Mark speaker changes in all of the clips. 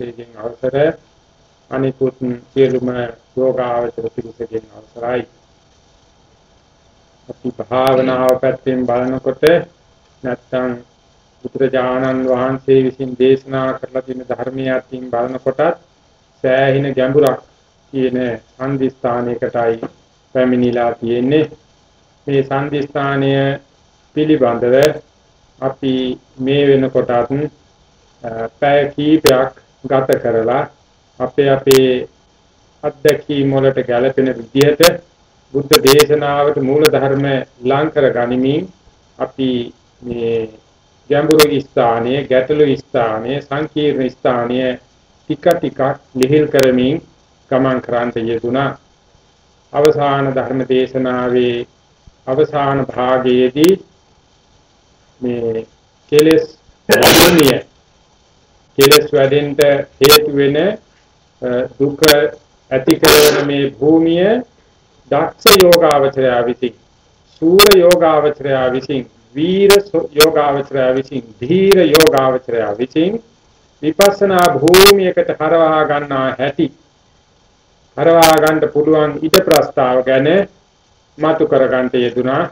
Speaker 1: වහන්සේගෙන් අවසර අනිකුත් සියලුම යෝගාවචර පිළිසකින් අවසරයි. අපි භාවනාව පැත්තෙන් බලනකොට නැත්තම් බුදුරජාණන් වහන්සේ විසින් දේශනා කරලා තියෙන ධර්මයේ අතින් බලනකොටත් සෑහෙන ගැඹුරක් කියන සංදිස්ථානයකටයි පැමිණිලා තියෙන්නේ. මේ සංදිස්ථානය පිළිබඳව අපි මේ වෙනකොටත් පැය කීපයක් ගත කරලා අපේ අපේ අත්දැකීම් වලට ගැලපෙන විදිහට බුද්ධ දේශනාවට මූල ධර්ම ලං කර ගනිමින් අපි මේ ගැඹුරු ස්ථානයේ ගැටළු ස්ථානයේ සංකීර්ණ ස්ථානයේ ටික ටික ලිහිල් කරමින් ගමන් කරන්ට යෙදුනා අවසාන ධර්ම දේශනාවේ අවසාන භාගයේදී මේ කෙලස් භූමිය කෙලස් වැඩෙන්න හේතු වෙන දුක ඇති කරන මේ භූමිය දක්ෂ යෝගාවචරය විසින් සූර යෝගාවචරය විසින් වීර යෝගාවචරය විසින් ධීර යෝගාවචරය විසින් විපස්සනා භූමියකට හරවා ගන්නා හැටි හරවා ගන්න පුළුවන් ඊට ප්‍රස්තාව ගැන මතු කර ගන්නට යෙදුනා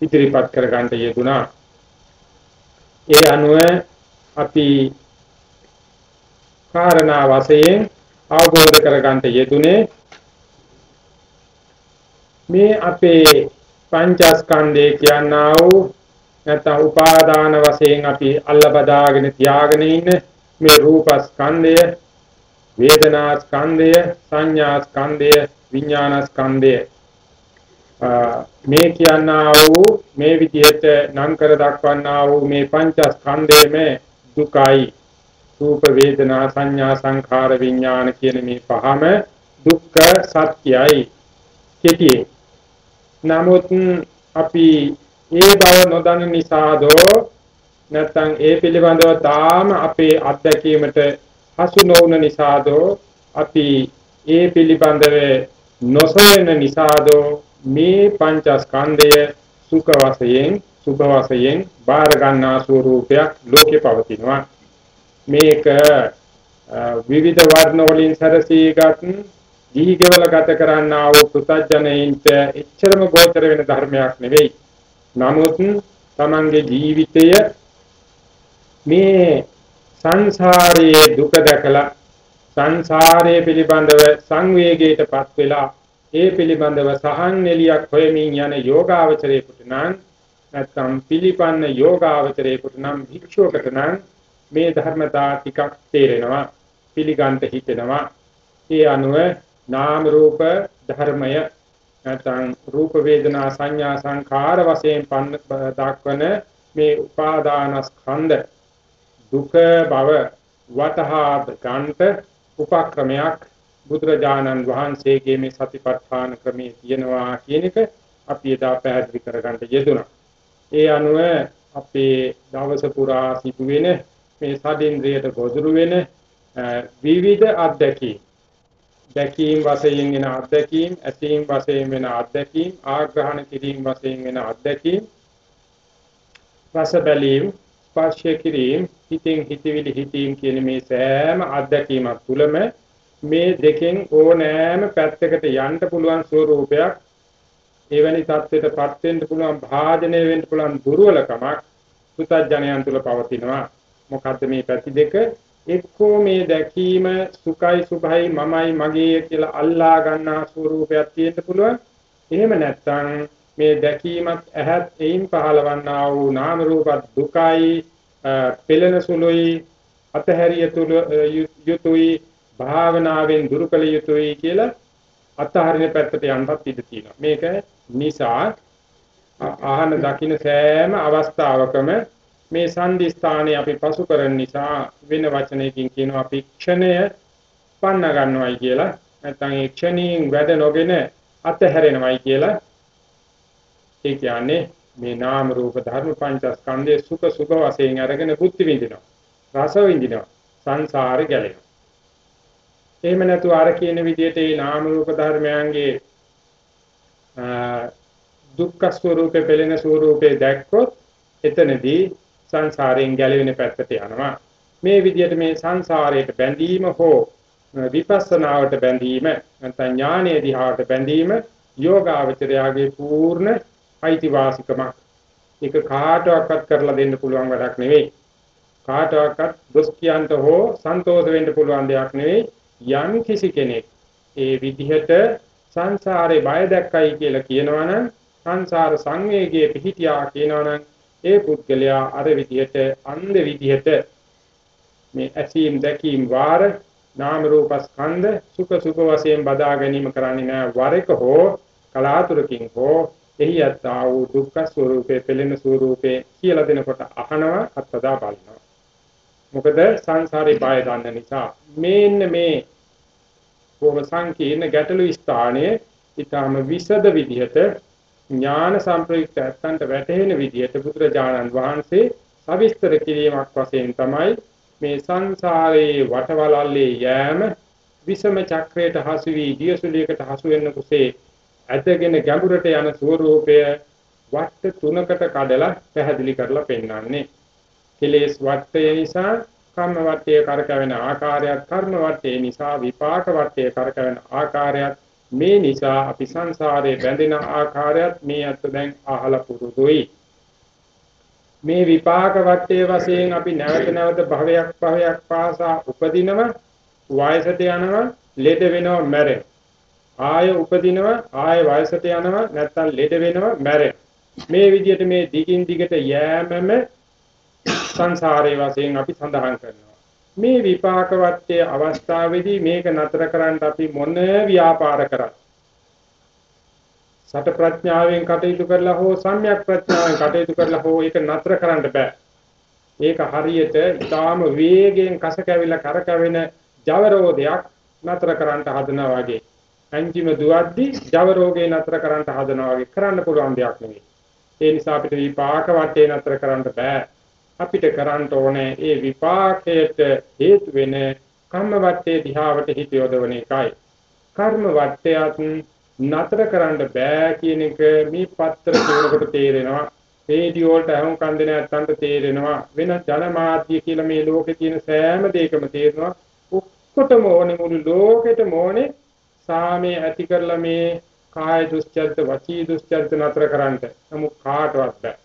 Speaker 1: ඉදිරිපත් කර ගන්නට යෙදුනා. ඒ අනුව අපි කාරණා වශයෙන් අවබෝධ කර ගන්නට යෙදුනේ මේ අපේ පංචස්කන්ධය කියනා වූ නැත්නම් උපාදාන වශයෙන් අපි අල්ලබදාගෙන තියාගෙන ඉන්න මේ රූපස්කන්ධය වේදනාස්කන්ධය සංඥාස්කන්ධය විඥානස්කන්ධය. මේ කියනා වූ මේ විදිහට නම් කර දක්වන්නා වූ මේ පංචස්කන්ධයේම දුකයි. රූප වේදනා සංඥා සංඛාර විඥාන කියන මේ පහම දුක්ඛ සත්‍යයි කෙටියෙන්. නමුත් අපි ඒ බව නොදන්න නිසාදෝ නැත්නම් ඒ පිළිබඳව තාම අපේ අත්දැකීමට හසු නොවුන නිසාදෝ අපි ඒ පිළිබඳව නොසොයන නිසාදෝ මේ පංචස්කන්ධය සුඛ වශයෙන් සුභ වශයෙන් බාර ගන්නා ස්වરૂපයක් ලෝකේ පවතිනවා. මේක විවිධ වර්ණ වලින් සැරසීගත් දීගවල ගත කරන්නා වූ පුතඥයින්ට එච්චරම ගෝචර වෙන ධර්මයක් නෙවෙයි. නමුත් තමන්ගේ ජීවිතය මේ සංසාරයේ දුක දැකලා සංසාරයේ පිළිබඳව සංවේගයටපත් වෙලා ඒ පිළිබඳව සහන් එලියක් හොයමින් යන යෝගාවචරයේකට නම් නැත්නම් පිළිපන්න යෝගාවචරයේකට නම් භික්ෂුවකට නම් මේ ධර්මතා ටිකක් තේරෙනවා පිළිගන්න හිතෙනවා ඒ අනුව නාම රූප ධර්මය නැත්නම් රූප වේදනා සංඥා සංඛාර වශයෙන් දක්වන මේ උපාදානස්කන්ධ දුක බව වතහා ගන්නට උපක්‍රමයක් බුදුරජාණන් වහන්සේගේ මේ සතිපට්ඨාන ක්‍රමයේ තියෙනවා කියන එක අපි එදා පැහැදිලි කරගන්න යෙදුණා. ඒ අනුව අපේ දවස පුරා සිදුවෙන මේ සදින්ද්‍රයට ගොදුරු වෙන විවිධ අත්දැකීම් දැකීම් වශයෙන් එන අත්දැකීම්, ඇසීම් වශයෙන් වෙන අත්දැකීම්, ආග්‍රහණ කිරීම වශයෙන් වෙන අත්දැකීම්, රස බැලීම්, ස්පර්ශ කිරීම, හිතින් හිතවිලි හිතීම් කියන මේ සෑම අත්දැකීමක් තුළම මේ දෙකෙන් ඕනෑම පැත්තකට යන්න පුළුවන් ස්වરૂපයක් එවැනි தත්ත්වයකටපත් වෙන්න පුළුවන් භාජනය වෙන්න පුළුවන් දුර්වලකමක් පුතඥයන් තුළ පවතිනවා. මොකද්ද මේ පැති දෙක? එක්කෝ මේ දැකීම සුඛයි සුභයි මමයි මගේ කියලා අල්ලා ගන්නා ස්වરૂපයක් තියෙන්න පුළුවන්. එහෙම නැත්නම් මේ දැකීමත් ඇහත් එයින් පහළවන්නා වූ නාම රූපත් දුකයි පෙළෙන සුළුයි අතහැරිය යුතුයි භාවනාවෙන් දුරු කළ යුතුයි කියලා අතහරින පැත්තට යන්නත් ඉඩ තියෙනවා. මේක නිසා ආහන දකින්න සෑම අවස්ථාවකම මේ සංදි ස්ථානයේ අපි පසු කරන නිසා වෙන වචනයකින් කියනවා අපි ක්ෂණය පන්න ගන්නවයි කියලා. නැත්නම් ඒ ක්ෂණීන් වැඩ නොගෙන අතහැරෙනවයි කියලා. ඒ කියන්නේ මේ නාම රූප ධර්ම පංචස්කන්ධයේ සුඛ සුඛ වශයෙන් අරගෙන බුද්ධි විඳිනවා. රස විඳිනවා. සංසාරේ ගැලෙනවා. එහෙම නැතු අර කියන විදිහට මේ නාම රූප ධර්මයන්ගේ දුක්ඛ ස්වરૂපේ පෙළෙන ස්වરૂපේ දැක්කොත් එතනදී සංසාරයෙන් ගැලවෙන පැත්තට යනවා මේ විදිහට මේ සංසාරයට බැඳීම හෝ විපස්සනාවට බැඳීම නැත්නම් ඥානයේ දිහාට බැඳීම යෝගාවචරයාගේ පූර්ණ අයිතිවාසිකමක්. ඒක කාටවත් කරලා දෙන්න පුළුවන් වැඩක් නෙවෙයි. කාටවත් දොස් කියන්ට හෝ සන්තෝෂ වෙන්න පුළුවන් දෙයක් නෙවෙයි. යම් කිසි කෙනෙක් ඒ විදිහට සංසාරේ බය දැක්කයි කියලා කියනවනම් සංසාර සංවේගයේ පිහිටියා කියනවනම් ඒ පුද්ගලයා අර විදිහට අන්ධ විදිහට මේ ඇසීම් දැකීම් වාර නාම රූප ස්කන්ධ සුඛ සුඛ වශයෙන් බදා ගැනීම කරන්නේ නැහැ වරක හෝ කලාතුරකින් හෝ එහි යත්තා වූ දුක්ඛ ස්වરૂපේ පෙළෙන ස්වરૂපේ කියලා දෙනකොට අහනවා අත්දා බලනවා. මොකද සංසාරේ බය දන්න නිසා මේන්න මේ බොහොම සංකීර්ණ ගැටළු ස්ථානයේ ඊටාම විසද විදිහට ඥාන සම්ප්‍රයුක්ත ඇත්තන්ට වැටහෙන විදිහට බුදුරජාණන් වහන්සේ සවිස්තර කිරීමක් වශයෙන් තමයි මේ සංසාරයේ වටවලල්ලේ යෑම විසම චක්‍රයට හසු වී දියසුලියකට හසු වෙන්න කුසේ ඇදගෙන ගැඹුරට යන ස්වરૂපය වට තුනකට කඩලා පැහැදිලි කරලා පෙන්වන්නේ. කෙලෙස් වටය නිසා කර්ම වටයේ කරකවෙන ආකාරයත් කර්ම වටයේ නිසා විපාක වටයේ කරකවෙන ආකාරයත් මේ නිසා අපි සංසාරේ බැඳෙන ආකාරයත් මේ අත දැන් අහලා පුරුදුයි. මේ විපාක වටයේ වශයෙන් අපි නැවත නැවත භවයක් භවයක් පාසා උපදිනව වයසට යනවා ලෙඩ වෙනවා මැරෙනවා ආය උපදිනවා ආය වයසට යනවා නැත්තම් ලෙඩ වෙනවා මැරෙනවා මේ විදිහට මේ දිගින් දිගට යෑමම සංසාරයේ වශයෙන් අපි සඳහන් කරනවා. මේ විපාක වත්තේ අවස්ථාවේදී මේක නතර කරන්න අපි මොන ව්‍යාපාර කරත් සට ප්‍රඥාවෙන් කටයුතු කරලා හෝ සම්‍යක් ප්‍රඥාවෙන් කටයුතු කරලා හෝ ඒක නතර කරන්න බෑ ඒක හරියට ඊටාම වේගයෙන් කස කැවිලා කරකවෙන ජවරෝදයක් නතර කරන්න හදනවා වගේ අන්තිම දුවද්දි ජව රෝගේ නතර කරන්න හදනවා වගේ කරන්න පුළුවන් දෙයක් නෙවෙයි. ඒ නිසා අපිට විපාක වටේ නතර කරන්න බෑ. අපිට කරන්න ඕනේ ඒ විපාකයට හේතු වෙන කම්ම වටේ දිහාවට හිත යොදවන එකයි. කර්ම වටයත් නතර කරන්න බෑ කියන එක මේ පත්‍ර කියනකොට තේරෙනවා. රේඩියෝ වලට අහුම් කන් දෙන නැත්තන්ට තේරෙනවා. වෙන ජනමාධ්‍ය කියලා මේ ලෝකේ තියෙන සෑම දෙයකම තේරෙනවා. ඔක්කොටම ඕනේ මුළු ලෝකෙටම ඕනේ සාමයේ ඇති කරලා මේ කාය දුස්චර්ත වචී දුස්චර්ත නතර කරන්නට නමුත් කාටවත් බෑ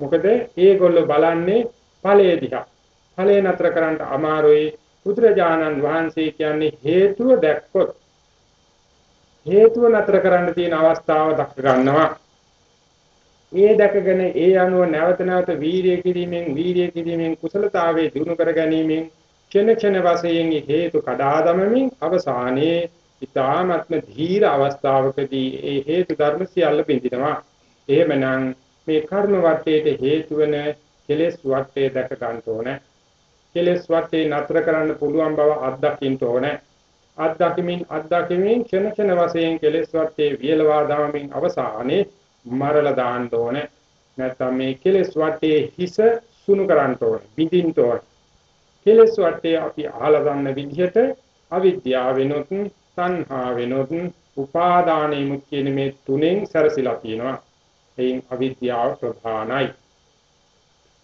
Speaker 1: මොකද ඒගොල්ලෝ බලන්නේ ඵලයේ දිහා. ඵලයේ නතර කරන්නට අමාරුයි. බුදුරජාණන් වහන්සේ කියන්නේ හේතුව දැක්කොත් හේතුව නතර කරන්න තියෙන අවස්ථාව දක්ව ගන්නවා. ඒ දැකගෙන ඒ අනුව නැවත නැවත වීරිය කිරීමෙන් වීරිය කිරීමෙන් කුසලතාවයේ දිනු කර ගැනීමෙන් ක්ෂණ ක්ෂණ වශයෙන් හේතු කඩා දමමින් අවසානයේ ඊ타ත්ම ධීර අවස්ථාවකදී ඒ හේතු ධර්ම සියල්ල බින්දිනවා. එහෙමනම් මේ කර්ම වටේට හේතු වෙන කෙලෙස් වටේ දැක ගන්න ඕනේ. කෙලෙස් වටේ නතර කරන්න පුළුවන් බව අත්දකින්න ඕනේ. අත්දකිමින් අත්දකිමින් ක්ෂණ ක්ෂණ වශයෙන් කෙලෙස් වටේ වියලවා දාමින් අවසානයේ මරලා දාන්න ඕනේ. නැත්නම් මේ කෙලෙස් වටේ හිස සුණු කරන්න ඕනේ. බිඳින්න ඕනේ. කෙලෙස් වටේ අපි අහලා ගන්න විදිහට අවිද්‍යාවෙනොත් සංහා වෙනොත් උපාදානෙමුත් කියන මේ තුනෙන් සැරසිලා තියෙනවා. එයින් අවිද්‍යාව ප්‍රධානයි.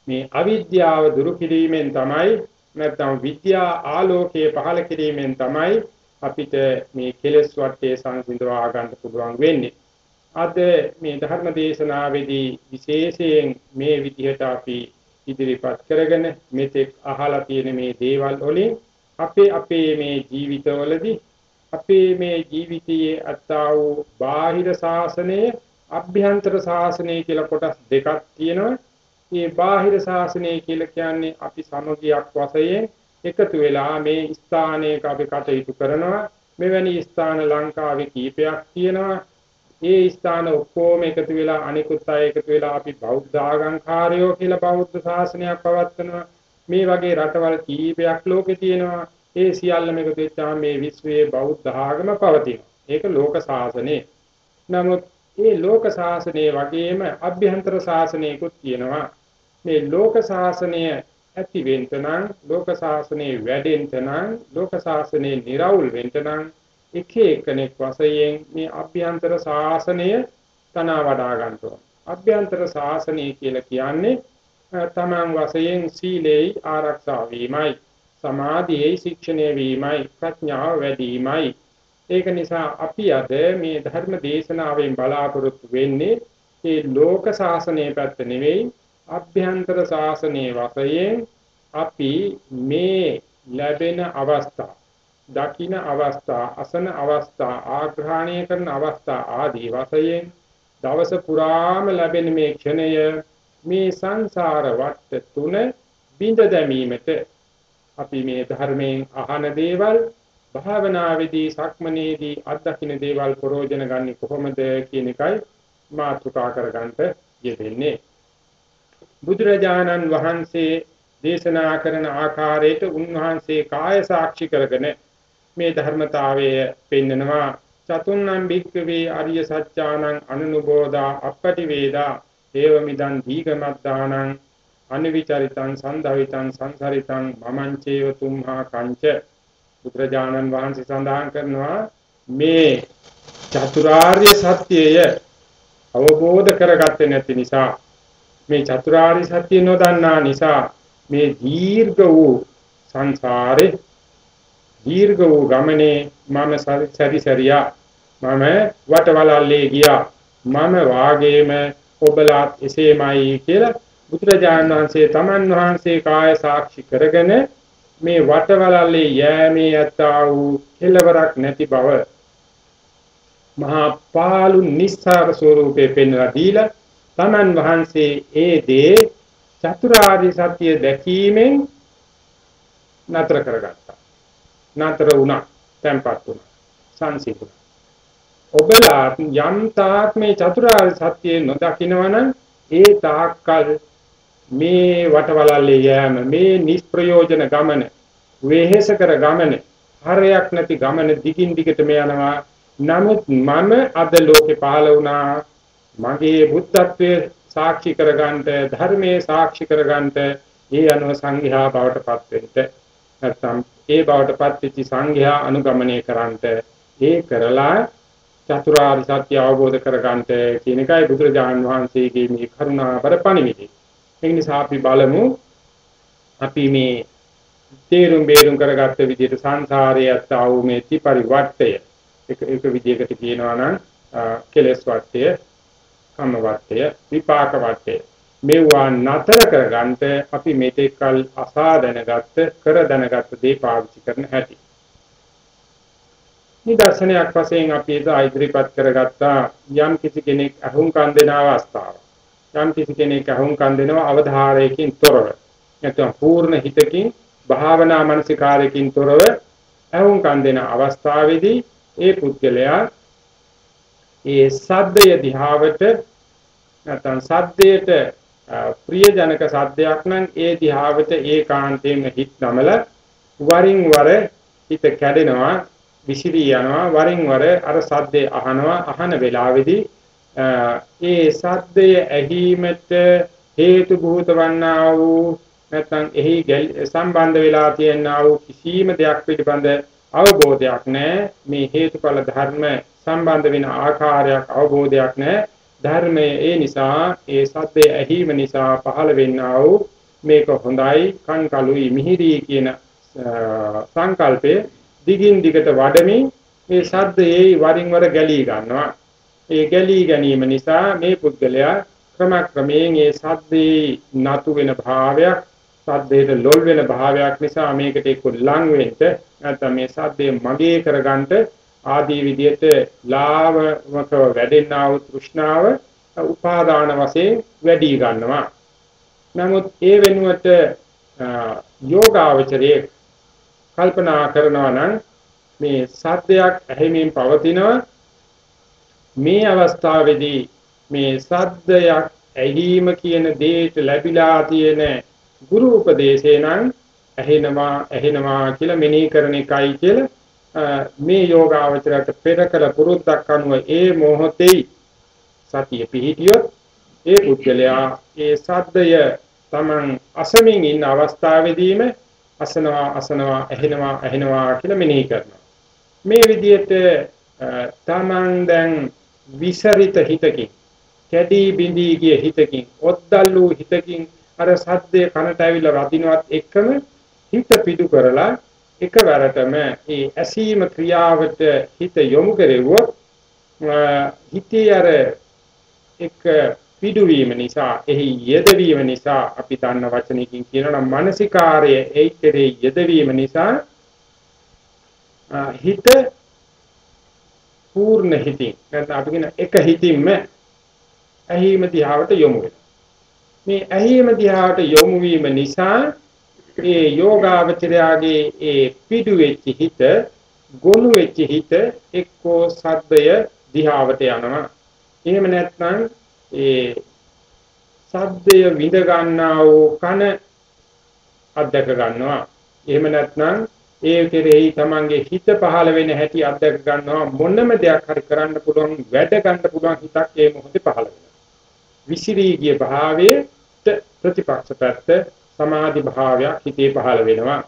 Speaker 1: මේ අවිද්‍යාව දුරු කිරීමෙන් තමයි නැත්නම් විද්‍යා ආලෝකයේ පහළ කිරීමෙන් තමයි අපිට මේ කෙලෙස් වටේ සංසිඳවා ගන්න පුළුවන් වෙන්නේ. අද මේ ධර්ම දේශනාවේදී විශේෂයෙන් මේ විදිහට අපි ඉදිරිපත් කරගෙන මෙතෙක් අහලා තියෙන මේ දේවල් වලින් අපේ අපේ මේ ජීවිතවලදී අපේ මේ ජීවිතයේ අත්තා වූ බාහිර ශාසනය අභ්‍යන්තර ශාසනය කියලා කොටස් දෙකක් තියෙනවා. මේ බාහිර ශාසනය කියලා කියන්නේ අපි සමගියක් වශයෙන් එකතු වෙලා මේ ස්ථානයක අපි කටයුතු කරනවා. මෙවැනි ස්ථාන ලංකාවේ කීපයක් තියෙනවා. ඒ ස්ථාන ඔක්කොම එකතු වෙලා අනිකුත් අය එකතු වෙලා අපි බෞද්ධ ආගම්කාරයෝ කියලා බෞද්ධ ශාසනයක් පවත්වනවා. මේ වගේ රටවල් කීපයක් ලෝකේ තියෙනවා. ඒ සියල්ලම එකතු වෙච්චාම මේ විශ්වයේ බෞද්ධ ආගම පවතිනවා. ඒක ලෝක ශාසනය. නමුත් මේ ලෝක ශාසනය වගේම අභ්‍යන්තර ශාසනයකුත් තියෙනවා. මේ ලෝක ශාසනය ඇති වෙන්න නම් ලෝක ශාසනයේ වැඩෙන්න නම් ලෝක ශාසනයේ निराවුල් වෙන්න නම් එක එකෙක් වශයෙන් මේ අභ්‍යන්තර ශාසනය තනවා වඩා ගන්න ඕන. අභ්‍යන්තර ශාසනය කියලා කියන්නේ තමන් වශයෙන් සීලේ ආරක්ෂා වීමයි, සමාධියේ ශික්ෂණය වීමයි, ප්‍රඥාව වැඩිවීමයි. ඒක නිසා අපි අද මේ ධර්ම දේශනාවෙන් බලාපොරොත්තු වෙන්නේ මේ ලෝක ශාසනය පැත්ත නෙවෙයි අභ්‍යන්තර ශාසනයේ වශයෙන් අපි මේ ලැබෙන අවස්ථා දකින අවස්ථා අසන අවස්ථා ආග්‍රහණය කරන අවස්ථා ආදී වශයෙන් දවස පුරාම ලැබෙන මේ ක්ෂණය මේ සංසාර වට තුන බිඳ දැමීමට අපි මේ ධර්මයෙන් අහන දේවල් භාවනාවේදී සක්මනේදී අත්දකින්න දේවල් ප්‍රෝජන ගන්න කොහොමද කියන එකයි මාතෘකා කරගන්න යෙදෙන්නේ. බුදුරජාණන් වහන්සේ දේශනා කරන ආකාරයට උන්වහන්සේ කාය සාක්ෂි කරගෙන මේ ධර්මතාවය පෙන්නනවා. චතුන්නම් භික්කවේ අරිය සත්‍යානං අනුනුබෝධා අපටි වේදා ඒව මිදන් දීගමත්දානං අනිවිචරිතං සන්දවිතං සංසරිතං මමංචේව තුම්හා කංච බුදුරජාණන් වහන්සේ සඳහන් කරනවා මේ චතුරාර්ය සත්‍යය අවබෝධ කරගත්තේ නැති නිසා මේ චතුරාර්ය සත්‍ය නොදන්නා නිසා මේ දීර්ඝ වූ සංසාරේ දීර්ඝ වූ ගමනේ මම සැරිසරියා මම වටවලල්ලේ ගියා. මම වාගේම ඔබලාත් එසේමයි කියලා බුදුරජාණන් වහන්සේ තමන් වහන්සේ කාය සාක්ෂි කරගෙන මේ වටවලල්ලේ යෑමේ යත්තා වූ කෙලවරක් නැති බව මහා පාලු නිස්සාර ස්වරූපේ පෙන්වලා දීලා තමන් වහන්සේ ඒ දේ චතුරාර්ය සත්‍ය දැකීමෙන් නතර කරගත්තා. නතර වුණා, tempat වුණා, සංසිඳුණා. ඔබලා යම් තාක් මේ චතුරාර්ය සත්‍ය නොදකින්නවනම් ඒ තාක්කල් මේ වටවලල්ලේ යෑම මේ නිෂ්ප්‍රයෝජන ගමන වෙහෙස කර ගමන හරයක් නැති ගමන දිගින් දිගටම යනවා. නමුත් මම අද ලෝකේ පහළ වුණා. මගේ බුද්ධත්වයේ සාක්ෂි කරගන්නට ධර්මයේ සාක්ෂි කරගන්නට ඒ අනුව සංඝයා බවට පත් වෙන්න. නැත්නම් ඒ බවට පත් වෙච්ච සංඝයා අනුගමනය කරන්නට ඒ කරලා චතුරාර්ය සත්‍ය අවබෝධ කරගන්නට කියන එකයි බුදුරජාණන් වහන්සේගේ මේ කරුණාබර පණිවිඩය. ඒ නිසා අපි බලමු. අපි මේ තේරුම් බේරුම් කරගත්ත විදිහට සංසාරයේ අත්තාවු මේ ත්‍රිපරිවර්තය එක එක විදිහකට කියනවා නම් කෙලස් වර්තය කම්ම වර්තය විපාක වර්තය මේවා නතර කරගන්නට අපි මේතෙක් කල අසා දැනගත්ත කර දැනගත්ත දේ පාවිච්චි කරන හැටි. නිදර්ශනයක් වශයෙන් අපි එදා ඉදිරිපත් කරගත්තා යම් කිසි කෙනෙක් අහුම්කම් දෙන අවස්ථාව යම් කිසි කෙනෙක් අහුම්කම් දෙනවා අවධාරයකින් තොරව. නැත්නම් පූර්ණ හිතකින් භාවනා මානසිකාරයකින් තොරව අහුම්කම් දෙන අවස්ථාවේදී ඒ පුද්ගලයා ඒ සද්දය දිහාවට නැත්නම් සද්දයට ප්‍රියජනක සද්දයක් නම් ඒ දිහාවට ඒකාන්තයෙන්ම හිත නමල වරින් වර හිත කැඩෙනවා විසිරී යනවා වරින් වර අර සද්දේ අහනවා. අහන වෙලාවේදී ඒ සද්දය ඇහිමට හේතු භූත වන්නා වූ නැත්නම් එහි සම්බන්ධ වෙලා තියෙනා වූ කිසිම දෙයක් පිළිබඳ අවබෝධයක් නැහැ මේ හේතුඵල ධර්ම සම්බන්ධ වෙන ආකාරයක් අවබෝධයක් නැහැ ධර්මයේ ඒ නිසා ඒ සත්‍ය ඇහිම නිසා පහළ වෙන්නා වූ මේක හොඳයි කන් කලුයි මිහිරි කියන සංකල්පය දිගින් දිගට වඩමින් මේ සද්දේ වරින් වර ගැලී ගන්නවා. ඒ ගැලී ගැනීම නිසා මේ පුද්ගලයා ක්‍රමක්‍රමයෙන් ඒ සද්දේ නතු වෙන භාවයක් සද්දේට ලොල් වෙන භාවයක් නිසා මේකට එක්ක ලං වෙන්න නැත්නම් මේ සද්දේ මගේ කරගන්නට ආදී විදිහට ලාවක වැඩෙනා වූ තෘෂ්ණාව උපාදාන වශයෙන් වැඩි ගන්නවා. නමුත් ඒ වෙනුවට යෝගාවචරයේ කල්පනා කරනවා නම් මේ සත්‍යයක් ඇහිමින් පවතිනවා මේ අවස්ථාවේදී මේ සද්දයක් ඇහිීම කියන දෙයට ලැබිලා තියෙන ගුරු උපදේශේ නම් ඇහෙනවා ඇහෙනවා කියලා මෙනෙහි කරන එකයි කියලා මේ යෝගාවචරයට පෙර කළ පුරුද්දක් අනුව ඒ මොහොතේ සතිය පිහිටියොත් ඒ පුද්ගලයා ඒ සද්දය Taman අසමින් ඉන්න අවස්ථාවේදීම අසනවා අසනවා ඇහෙනවා ඇහෙනවා කියලා මෙනෙහි කරනවා. මේ විදිහට Taman දැන් විසරිත හිතකින් කැඩී බිඳී ගිය හිතකින් ඔද්දල්ලු හිතකින් අර සද්දේ කනට ඇවිල්ලා වදිනවත් එක්කම හිත පිටු කරලා එකවරටම ඒ ඇසීම ක්‍රියාවට හිත යොමු කෙරෙව්වොත් හිතේ අර එක පිටුවීම නිසා එහි යෙදවීම නිසා අපි දන්න වචනයකින් කියනවා නම් මානසිකාර්ය ඒ කෙරේ යෙදවීම නිසා හිත පූර්ණ හිතින් නැත්නම් අපි කියන එක හිතින්ම ඇහිම දිහාවට යොමු වෙනවා. මේ ඇහිම දිහාවට යොමු වීම නිසා ඒ යෝගාවචරයාගේ ඒ පිටු වෙච්ච හිත, ගොනු වෙච්ච හිත එක්කෝ සද්දය දිහාවට යනවා. එහෙම නැත්නම් ඒ සද්දය විඳ ගන්නා වූ කන අධ්‍යක් ගන්නවා. එහෙම නැත්නම් ඒ කෙරෙහි තමන්ගේ හිත පහළ වෙන හැටි අධ්‍යක් ගන්නවා මොනම දෙයක් හරි කරන්න පුළුවන් වැඩ ගන්න පුළුවන් හිතක් ඒ මොහොතේ පහළ වෙනවා. විසිරී ගිය භාවයට ප්‍රතිපක්ෂ පැත්ත සමාධි භාවයක් හිතේ පහළ වෙනවා.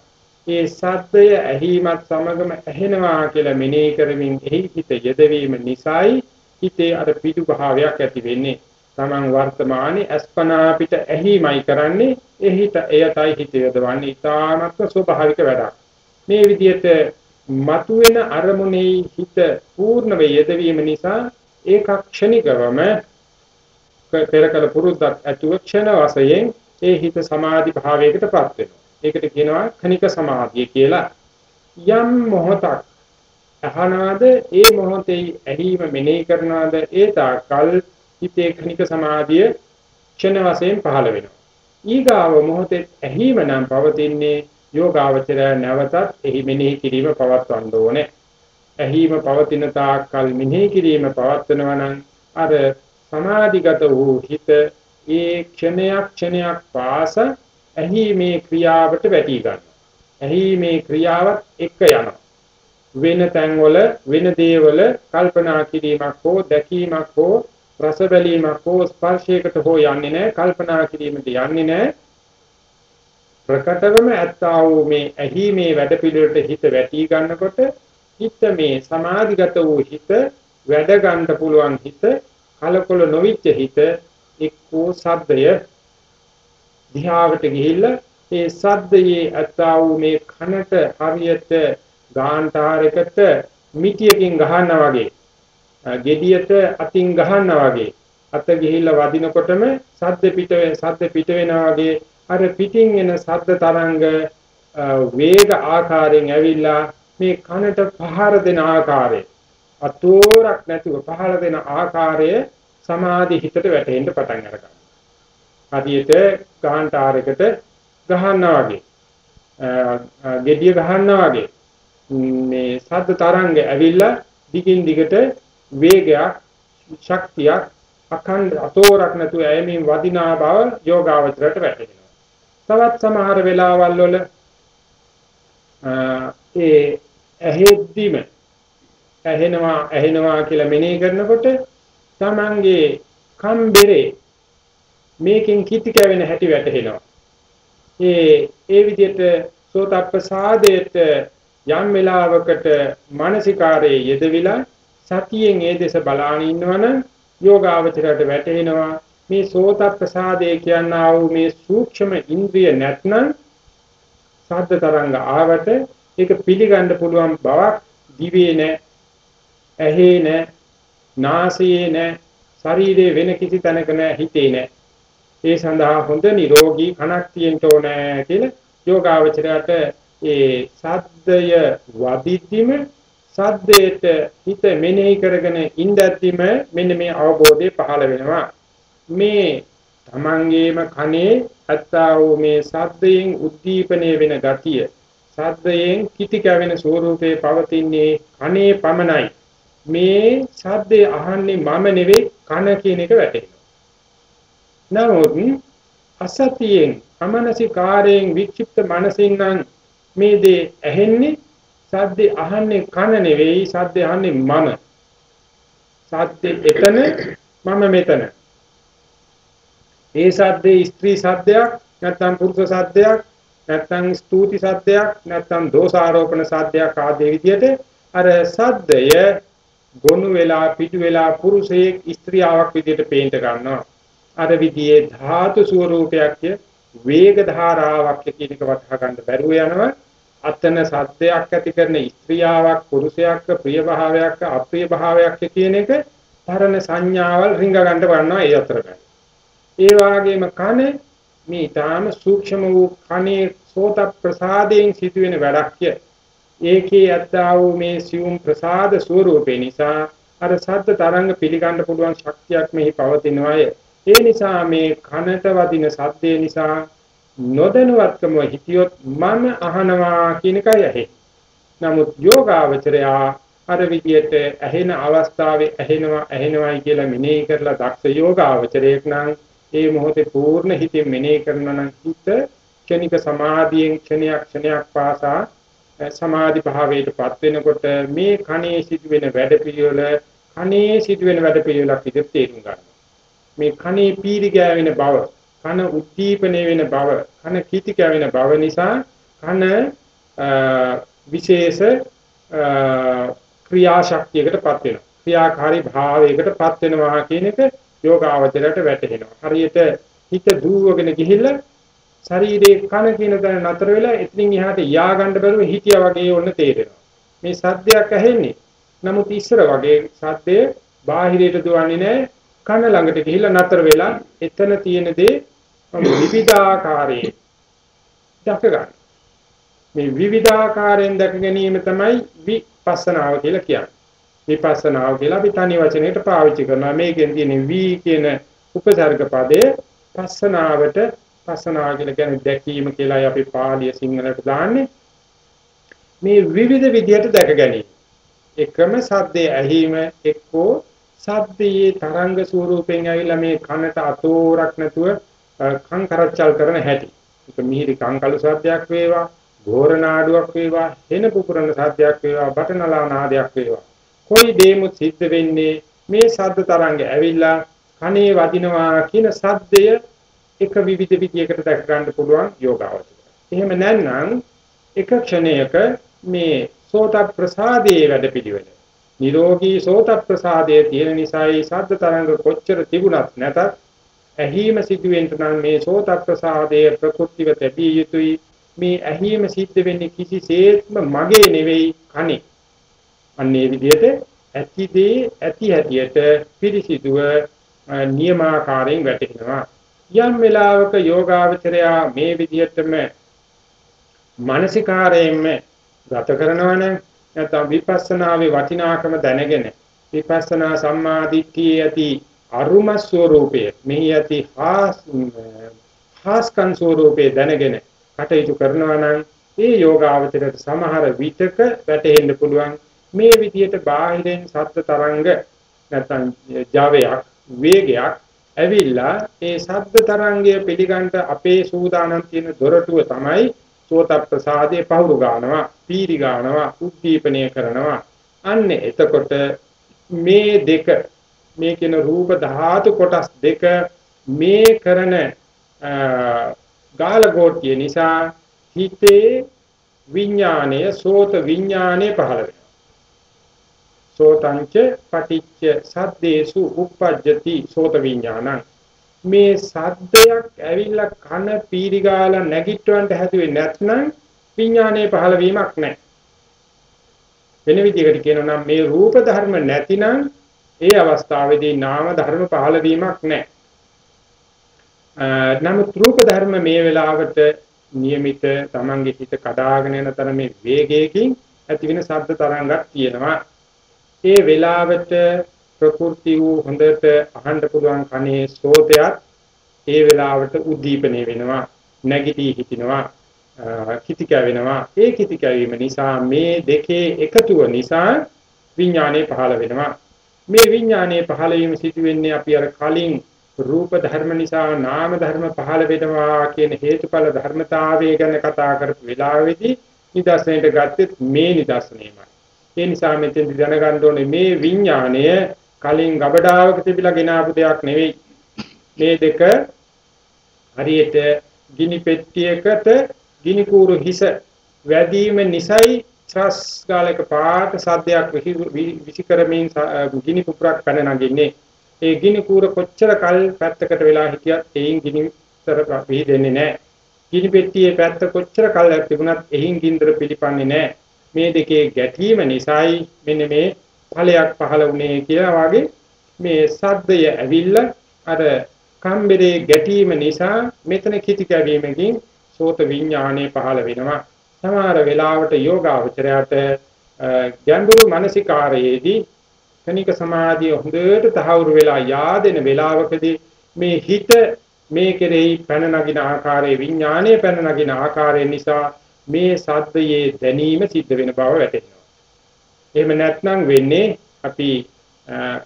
Speaker 1: ඒ සද්දය ඇහිමත් සමගම ඇහෙනවා කියලා මෙනෙහි කරමින් එහි හිත යෙදවීම නිසායි හිතේ අර පිටු භාවයක් ඇති වෙන්නේ. Taman වර්තමානයේ අස්පනා පිට ඇහිමයි කරන්නේ එහිට එයටයි හිත යොදවන්නේ. ඊටාත්ම ස්වභාවික වැඩක්. මේ විදිහට මතුවෙන අරමුණේ හිත පූර්ණ වේ යෙදවීම නිසා ඒකක් ක්ෂණිකවම පෙර කල පුරුද්දක් ඇතුව ක්ෂණ වශයෙන් ඒ හිත සමාධි භාවයකටපත් වෙනවා. ඒකට කියනවා khනික සමාධිය කියලා. යම් මොහොතක් අහනාද ඒ මොහොතේ ඇහිම මෙනෙහි කරනාද ඒ තාකල් හිතේ khනික සමාධිය ක්ෂණ වශයෙන් පහළ වෙනවා. ඊගාව මොහොතේ ඇහිම නම් පවතින්නේ යෝගාවචරය නැවතත් එහි මෙනෙහි කිරීම පවත්වන්න ඕනේ. ඇහිම පවතින තාක්කල් මෙනෙහි කිරීම පවත්වනවා නම් අර සමාධිගත වූ හිත ඒ ක්ෂණයක් ක්ෂණයක් පාස එහි මේ ක්‍රියාවට වැටි ගන්නවා. එහි මේ ක්‍රියාවත් එක්ක යනවා. වෙන තැන්වල වෙන දේවල කල්පනා කිරීමක් හෝ දැකීමක් හෝ රස බැලීමක් හෝ ස්පර්ශයකට හෝ යන්නේ නැහැ කල්පනා කිරීමට යන්නේ නැහැ ප්‍රකටවම ඇත්තා වූ මේ ඇහි මේ වැඩ පිළිවෙලට හිත වැටි ගන්නකොට හිත මේ සමාධිගත වූ හිත වැඩ ගන්න පුළුවන් හිත කලකොල නොවිච්ච හිත එක්කෝ සද්දය දිහාවට ගිහිල්ලා ඒ සද්දයේ අත්තා වූ මේ කනට හරියට ගාන්ටාරයකට මිටියකින් ගහනවා වගේ gediයට අතින් ගහනවා වගේ අත ගිහිල්ලා වදිනකොටම සද්ද පිට සද්ද පිට වෙනවා වගේ අර පිටින් එන සද්ද තරංග වේග ආකාරයෙන් ඇවිල්ලා මේ කනට පහර දෙන ආකාරය අතෝරක් නැතුව පහළ දෙන ආකාරය සමාධි හිතට වැටෙන්න පටන් අරගන්නවා. හදියට ගාහන්ටාරයකට ගහනවා වගේ. gediya ගහනවා වගේ. මේ සද්ද තරංග ඇවිල්ලා දිගින් දිගට වේගයක් ශක්තියක් අඛණ්ඩ අතෝරක් නැතුව ඇයමින් වදිනා බව යෝගාවචරයට වැටහෙනවා. තවත් සමහර වෙලාවල් වල ඒ ඇහෙද්දිම ඇහෙනවා ඇහෙනවා කියලා මෙනෙහි කරනකොට තමන්ගේ කම්බරේ මේකෙන් කිටි කැවෙන හැටි වැටහෙනවා. ඒ ඒ විදිහට සෝතප්පසාදයට යම් වෙලාවකට මානසිකාරයේ යෙදවිලා සතියෙන් ඒ දෙස බලාගෙන ඉන්නවනම් යෝගාවචරයට වැටෙනවා මේ සෝතප්පසාදේ කියනා වූ මේ සූක්ෂම ඉන්ද්‍රිය නැත්නම් සද්ද තරංග ආවට ඒක පිළිගන්න පුළුවන් බවක් දිවේ නැහැ ඇහි නැහැ, නාසයේ නැහැ, ශරීරයේ වෙන කිසි තැනක නැහැ, හිතේ නැහැ. ඒ සඳහා හොඳ නිරෝගී කනක් තියෙන්න ඕනේ කියලා යෝගාවචරයට ඒ සද්දය වදිද්දිම සද්දයට හිත මෙනෙහි කරගෙන ඉඳද්දිම මෙන්න මේ අවබෝධය පහළ වෙනවා. මේ තමන්ගේම කනේ අත්තා වූ මේ සද්දයෙන් උද්දීපනය වෙන ගතිය සද්දයෙන් කිති කැවෙන ස්වරූපේ පවතින්නේ කනේ පමණයි මේ සද්දේ අහන්නේ මම නෙවෙයි කන කියන එක වැටහෙනවා. නමුත් අසතියෙන් අමනසිකාරයෙන් වික්ෂිප්ත මනසින් නම් මේ දේ ඇහෙන්නේ සද්දේ අහන්නේ කන නෙවෙයි සද්දේ අහන්නේ මම. සද්දේ එතන මම මෙතන. ඒ සද්දේ ස්ත්‍රී සද්දයක් නැත්නම් පුරුෂ සද්දයක් නැත්නම් ස්තුති සද්දයක් නැත්නම් දෝෂාරෝපණ සද්දයක් ආදී විදිහට අර සද්දය ගොනු වෙලා පිටු වෙලා පුරුෂයෙක් ස්ත්‍රියාවක් විදිහට පේන්න ගන්නවා අර විදිහේ ධාතු ස්වරූපයක් වේග ධාරාවක් කියන එක වටහා ගන්න බැරුව යනවා අතන සත්‍යයක් ඇති කරන ස්ත්‍රියාවක් පුරුෂයෙක්ක ප්‍රිය භාවයක් අප්‍රිය භාවයක් කියන එක තරණ සංඥාවල් රිංග ගන්න වන්නවා ඒ අතරට. ඒ වගේම කන මේ ඊටාම සූක්ෂම වූ කනේ සෝත ප්‍රසාදයෙන් සිදුවෙන වැඩක් ඒකේ අත්තා වූ මේ සියුම් ප්‍රසාද ස්වરૂපේ නිසා අර සද්ද තරංග පිළිගන්න පුළුවන් ශක්තියක් මෙහි පවතිනවාය. ඒ නිසා මේ කනට වදින සද්දේ නිසා නොදැනුවත්කම හිතියොත් මම අහනවා කියන එකයි ඇහි. නමුත් යෝගාවචරයා අර විදියට ඇහෙන අවස්ථාවේ ඇහෙනවා ඇහෙනවායි කියලා මෙනෙහි කරලා දක්ෂ යෝගාවචරයෙක් නම් ඒ මොහොතේ පූර්ණ හිතින් මෙනෙහි කරනවා නම් හිත ක්ෂණික සමාධියෙන් ක්ෂණයක් ක්ෂණයක් පාසා සමාධි භාවයටපත් වෙනකොට මේ කණේ සිදුවෙන වැඩපිළිවෙල කණේ සිදුවෙන වැඩපිළිවෙලක් විදිහට තේරුම් ගන්නවා. මේ කණේ පීරි ගෑවෙන බව කන උද්දීපනය වෙන බව කන කීති කැවෙන බව නිසා කන විශේෂ ක්‍රියාශක්තියකටපත් වෙනවා ක්‍රියාකාරී භාවයකටපත් වෙනවා කියන එක යෝගාවචරයට වැටහෙනවා හරියට හිත දුවගෙන ගිහිල්ලා ශරීරයේ කන කියන තැන නතර වෙලා එතනින් එහාට යා ගන්න බැරුව හිටියා වගේ ඔන්න තේරෙනවා මේ සද්දයක් ඇහෙන්නේ නමුත් ඉස්සර වගේ සද්දය බාහිරයට දුවන්නේ නැහැ කන ළඟට ගිහිල්ලා නතර වෙලා එතන තියෙන දේ විවිධාකාරයේ දැක ගන්න. මේ විවිධාකාරයෙන් දැක ගැනීම තමයි විපස්සනාව කියලා කියන්නේ. විපස්සනාව කියලා අපි තනි වචනයකට පාවිච්චි කරනවා. මේකෙන් තියෙන වී කියන උපසර්ග පදයේ පස්සනාවට පස්සනාව කියලා කියන්නේ දැකීම කියලායි අපි පාලිය සිංහලට දාන්නේ. මේ විවිධ විදිහට දැක ගැනීම. එකම සද්දේ ඇහිම එක්කෝ සද්දයේ තරංග ස්වරූපයෙන් ඇවිල්ලා මේ කනට අතෝරක් නැතුව කං කරච්චල් කරන හැටි. ඒක මිහිරි කංකලු සද්දයක් වේවා, ගෝර නාඩුවක් වේවා, හෙන පුපුරන සද්දයක් වේවා, බටනලා නාදයක් වේවා. කොයි දෙයක්ම සිද්ධ වෙන්නේ මේ ශබ්ද තරංග ඇවිල්ලා කනේ වදිනවා කියන සද්දය එක විවිධ විදියකට දැක ගන්න පුළුවන් යෝගාවචරය. එහෙම නැත්නම් එක ක්ෂණයක මේ සෝත ප්‍රසාදයේ වැඩ පිළිවෙල. නිරෝගී සෝත ප්‍රසාදයේ තියෙන නිසායි ශබ්ද තරංග කොච්චර තිබුණත් නැතත් ඇහිම සිදුවෙන්න නම් මේ සෝත ප්‍රසාදයේ ප්‍රකෘතිව තැබිය යුතුයි මේ ඇහිම සිද්ධ වෙන්නේ කිසිසේත්ම මගේ නෙවෙයි කනේ අන්නේ විදිහට ඇතිදී ඇති හැටියට පිරිසිදුව නියමාකාරයෙන් වැටෙනවා යම් වෙලාවක යෝගාවචරයා මේ විදිහටම මානසිකාරයෙන්ම ගත කරනවනම් නැත්නම් විපස්සනාවේ වටිනාකම දැනගෙන විපස්සනා සම්මාදිට්ඨිය ඇති අරුම ස්වરૂපයේ මෙහි ඇති හාස්කන් ස්වરૂපයේ දැනගෙන කටයුතු කරනවා නම් ඒ යෝගාවචරයට සමහර විතක වැටෙන්න පුළුවන්. මේ විදියට බාහිරෙන් සත්ත්ව තරංග නැත්නම් ජවයක් වේගයක් ඇවිල්ලා ඒ ශබ්ද තරංගය පිළිගන්න අපේ සූදානම් තියෙන දොරටුව තමයි සෝත ප්‍රසාදේ පහුරු ගන්නවා පීරි ගන්නවා උද්දීපනය කරනවා. අන්න එතකොට මේ දෙක මේ කියන රූප ධාතු කොටස් දෙක මේ කරන ගාලගෝට්‍ය නිසා හිතේ විඥානය සෝත විඥානය පහළ වෙනවා. සෝතංච පටිච්ච සද්දේසු uppajjati සෝත විඥානං මේ සද්දයක් ඇවිල්ලා කන පීරිගාලා නැගිටවන්න හැදුවේ නැත්නම් විඥානයේ පහළ වීමක් නැහැ වෙන විදිහකට කියනවා නම් මේ රූප ධර්ම නැතිනම් ඒ අවස්ථාවේදී නාම ධර්ම පහළ වීමක් නැහැ. නමුත් රූප ධර්ම මේ වෙලාවට નિયમિત තමන්ගේ හිත කඩාගෙන යන තරමේ වේගයකින් ඇතිවෙන ශබ්ද තරංගක් තියෙනවා. ඒ වෙලාවට ප්‍රකෘති වූ හොඳට අහන්න පුළුවන් කනේ ස්රෝතයක් ඒ වෙලාවට උද්දීපනය වෙනවා නැගිටී හිටිනවා කිති කැවෙනවා ඒ කිති කැවීම නිසා මේ දෙකේ එකතුව නිසා විඥානේ පහළ වෙනවා. මේ විඥානේ පහළ වීම සිදු වෙන්නේ අපි අර කලින් රූප ධර්ම නිසා නාම ධර්ම පහළ වෙනවා කියන හේතුඵල ධර්මතාවය ගැන කතා කරපු වෙලාවේදී නිදර්ශනයට ගත්තෙත් මේ නිදර්ශනයමයි. ඒ නිසා මෙතෙන් දැනගන්න ඕනේ මේ විඥාණය කලින් ගබඩාවක තිබිලා ගෙන ආපු දෙයක් නෙවෙයි. මේ දෙක හරියට ගිනි පෙට්ටියකට ගිනි කූරු හිස වැදීම නිසයි ත්‍රස් ගාලක පාට සද්දයක් විසි කරමින් ගිනි පුපුරක් පැන නගින්නේ. ඒ ගිනි කූර කොච්චර කල් පැත්තකට වෙලා හිටියත් එයින් ගිනිතර පිළිදෙන්නේ නැහැ. ගිනි පෙට්ටියේ පැත්ත කොච්චර කල් තිබුණත් එයින් ගින්දර පිළිපන්නේ නැහැ. මේ දෙකේ ගැටීම නිසායි මෙන්න මේ ඵලයක් පහළ වුණේ කියලා වගේ මේ සද්දය ඇවිල්ලා අර කම්බරේ ගැටීම නිසා මෙතන කිති කැවීමකින් සෝත විඥානය පහළ වෙනවා. සමහර වෙලාවට යෝගාවචරයට ගැඹුරු මානසිකාරයේදී කනික සමාධිය හොඳට තහවුරු වෙලා yaadෙන වෙලාවකදී මේ හිත මේ කෙරෙහි පැන නගින ආකාරයේ විඥානයේ පැන නගින ආකාරය නිසා මේ සද්දයේ දැනීම සිද්ධ වෙන බව වැටහෙනවා. එහෙම නැත්නම් වෙන්නේ අපි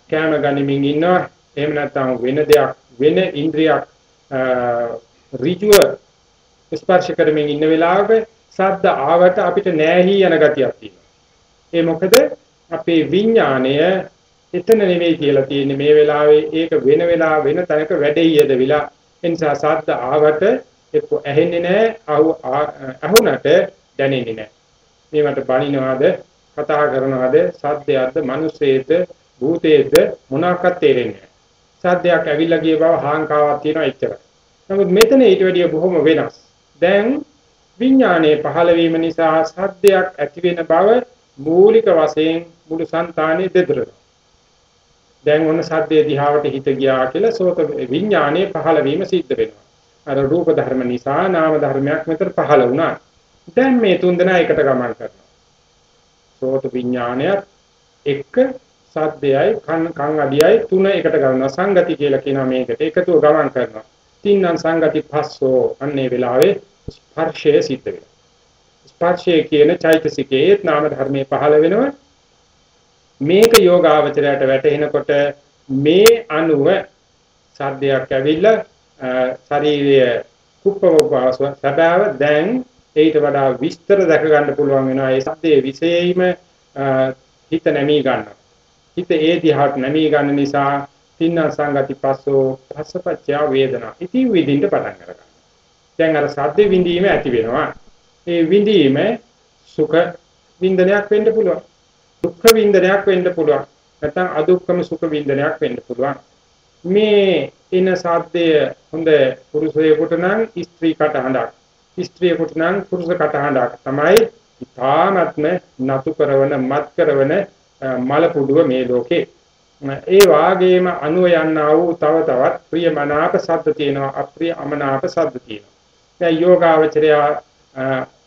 Speaker 1: කැම ගනිමින් ඉන්නවා. එහෙම නැත්නම් වෙන දෙයක් වෙන ඉන්ද්‍රියක් ඍජුව ස්පර්ශ කරමින් ඉන්න වෙලාවක සද්ද ආවට අපිට නෑහි යන ගතියක් තියෙනවා. ඒ මොකද අපේ විඥාණය එතන නෙවෙයි කියලා තියෙන්නේ මේ වෙලාවේ ඒක වෙන වෙලාව වෙන තැනක වැඩෙයියද විලා ඒ නිසා සද්ද ආවට එක්ක ඇහෙන්නේ නැහැ අහුණට දැනෙන්නේ නැහැ මේවට බණිනවාද කතා කරනවාද සද්දයක්ද මිනිස්සෙද භූතයේද මොනවාක්වත් තේරෙන්නේ නැහැ සද්දයක් ඇවිල්ලා ගිය බව හාංකාවක් තියෙනවා එච්චරයි නමුත් මෙතන ඊට වැඩිය බොහොම වෙනස් දැන් විඥානයේ පහළ වීම නිසා සද්දයක් ඇති වෙන බව මූලික වශයෙන් මුළු సంతානෙ දෙදරනවා. දැන් ඔන්න සද්දේ දිහාවට හිත ගියා කියලා සෝත විඥානයේ පහළ වීම සිද්ධ වෙනවා. අර රූප ධර්ම නිසා නාම ධර්මයක් මෙතන පහළ වුණා. දැන් මේ තුන් දෙනා එකට ගමන් කරනවා. සෝත විඥානයත් එක්ක සද්දයයි කන් කන් අඩියයි තුන එකට ගන්නවා. සංගති කියලා කියනවා මේකට. එකතුව ගමන් කරනවා. තින්නම් සංගති පස්සෝ අන්නේ වෙලාවේ ස්පර්ශය සිද්ධ වෙනවා. ස්පර්ශය කියන චෛතසිකයේ නාම ධර්මයේ පහළ වෙනවා. මේක යෝගාවචරයට වැටෙනකොට මේ අණුව සද්දයක් ඇවිල්ලා ශරීරය කුප්පවපාසව සබාව දැන් ඊට වඩා විස්තර දැක ගන්න පුළුවන් වෙනවා ඒ සද්දේ විශේෂයෙන්ම හිත නැමී ගන්නවා. හිත ඒ දිහාට නැමී ගන්න නිසා තින්න සංගති පස්සෝ පස්සපච්චය වේදනා. ඉති විදින්ට පටන් ගන්නවා. දැන් අර සද්ද විඳීම ඇති වෙනවා. ඒ විඳීම සුඛ වින්දනයක් වෙන්න පුළුවන්. දුක්ඛ වින්දනයක් වෙන්න පුළුවන්. නැත්නම් අදුක්ඛම සුඛ වින්දනයක් වෙන්න පුළුවන්. මේ එන සාද්දය හොඳ පුරුෂයෙකුට නම් ස්ත්‍රී කටහඬක්. ස්ත්‍රියෙකුට නම් පුරුෂ කටහඬක් තමයි ඉතාමත්ම නතු කරන මත් කරන මල පුඩුව මේ ලෝකේ. ඒ වාගේම අනුව යන්නා වූ තව තවත් ප්‍රියමනාප ශබ්ද තියෙනවා අප්‍රිය අමනාප ශබ්ද තියෙනවා. දැන් යෝගාවචරය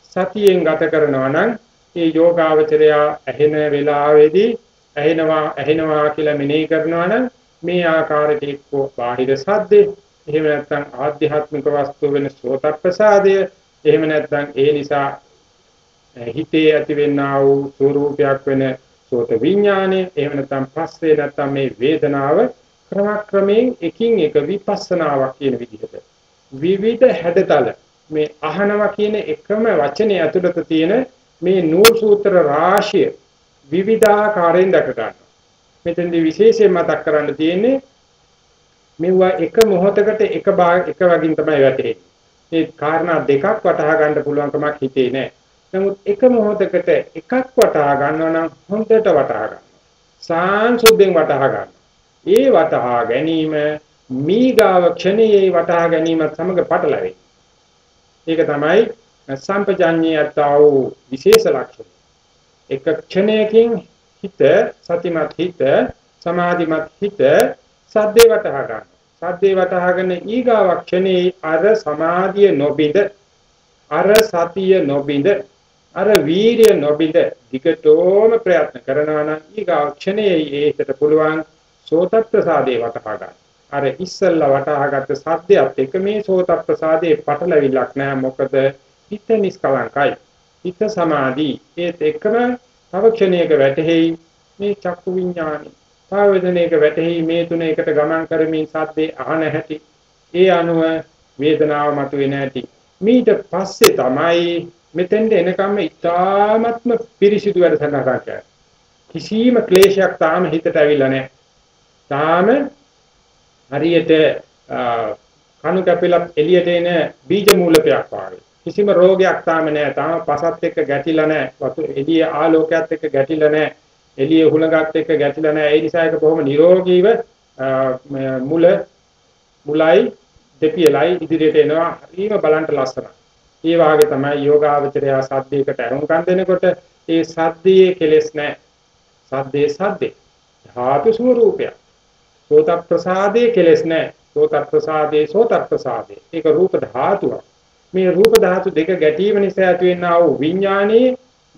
Speaker 1: සතියෙන් ගත කරනවා නම් ඒ යෝගාවචරය ඇහෙන වෙලාවේදී ඇහෙනවා ඇහෙනවා කියලා මෙනෙහි කරනවා නම් මේ ආකාරයට එක්කෝ බාහිර සද්දේ එහෙම නැත්නම් ආධ්‍යාත්මික වස්තු වෙන සෝත ප්‍රසාදය එහෙම නැත්නම් ඒ නිසා හිතේ ඇතිවෙනා වූ ස්වરૂපයක් වෙන සෝත විඥානය එහෙම නැත්නම් පස්සේ නැත්නම් මේ වේදනාව ක්‍රමක්‍රමයෙන් එකින් එක විපස්සනාවක් කියන විදිහට විවිධ හැඩතල මේ අහනවා කියන එකම වචනේ ඇතුළත තියෙන මේ නූල් සූත්‍ර රාශිය විවිධාකාරයෙන් දක ගන්නවා. මෙතෙන්දී විශේෂයෙන් මතක් කරන්න තියෙන්නේ මෙවුවා එක මොහොතකට එක භාග එක වගින් තමයි වැටෙන්නේ. මේ කාරණා දෙකක් වටහා ගන්න පුළුවන් කමක් හිතේ නැහැ. නමුත් එක මොහොතකට එකක් වටහා ගන්නවා නම් හොඳට වටහා ගන්නවා. සාංශුද්ධෙන් වටහා ගන්නවා. ඒ වටහා ගැනීම මීගාව ක්ෂණයේ වටහා ගැනීමත් සමග පටලැවේ. ඒක තමයි සම්පජාඤ්ඤයතා වූ විශේෂ ලක්ෂණ. එක ක්ෂණයකින් හිත සතිමත් හිත සමාධිමත් හිත සද්දේ වටහා ගන්න. සද්දේ වටහාගෙන ඊගාව ක්ෂණේ අර සමාධිය නොබිඳ අර සතිය නොබිඳ අර වීරිය නොබිඳ දිගටම ප්‍රයත්න කරනවා නම් ඊගාව ක්ෂණේ ඒකට පුළුවන් සෝත ප්‍රසාදේ වටහා ගන්න. අර ඉස්සල්ලා වටහාගත්ත සද්දයක් එක මේ සෝත ප්‍රසාදේ පටලවිලක් නෑ මොකද හිත නිස්කලංකයි හිත සමාධි ඒත් එකම තව ක්ෂණයක වැටෙහි මේ චක්කු විඥානි. ආවේදනයක වැටෙහි මේ තුන එකට ගමන් කරමින් සද්දේ අහන හැටි. ඒ අනුව වේදනාව මතුවෙන හැටි. මීට පස්සේ තමයි මෙතෙන්ට එනකම්ම ඉතාමත්ම පිරිසිදු වැඩ සටහනක් කරන්නේ. කිසිම ක්ලේශයක් තාම හිතට ඇවිල්ලා නැහැ. තාම හරියට කණු කැපිලා එළියට එන බීජ මූලකයක් වගේ. කිසිම රෝගයක් තාම නැහැ. තාම පසත් එක්ක ගැටිලා නැහැ. වතු එළිය ආලෝකයක් එක්ක ගැටිලා නැහැ. එළිය හුලඟත් එක්ක ගැටිලා නැහැ. ඒ නිසා ඒක බොහොම නිරෝගීව මුල මුලයි දෙපියලයි ඉදිරියට එනවා. හරිම බලන්න ලස්සනයි. ඒ වාගේ තමයි යෝගාවචරය සද්දයකට අරුම්කම් දෙනකොට ඒ සද්දයේ කෙලෙස් නැහැ. සද්දේ සද්දේ. ධාතු ස්වરૂපය. සෝත ප්‍රසාදේ කෙලෙස් නැහැ. සෝත ප්‍රසාදේ සෝත ප්‍රසාදේ. ඒක රූප ධාතුවක්. මේ රූප ධාතු දෙක ගැටීම නිසා ඇතිවෙනා වූ විඥානයේ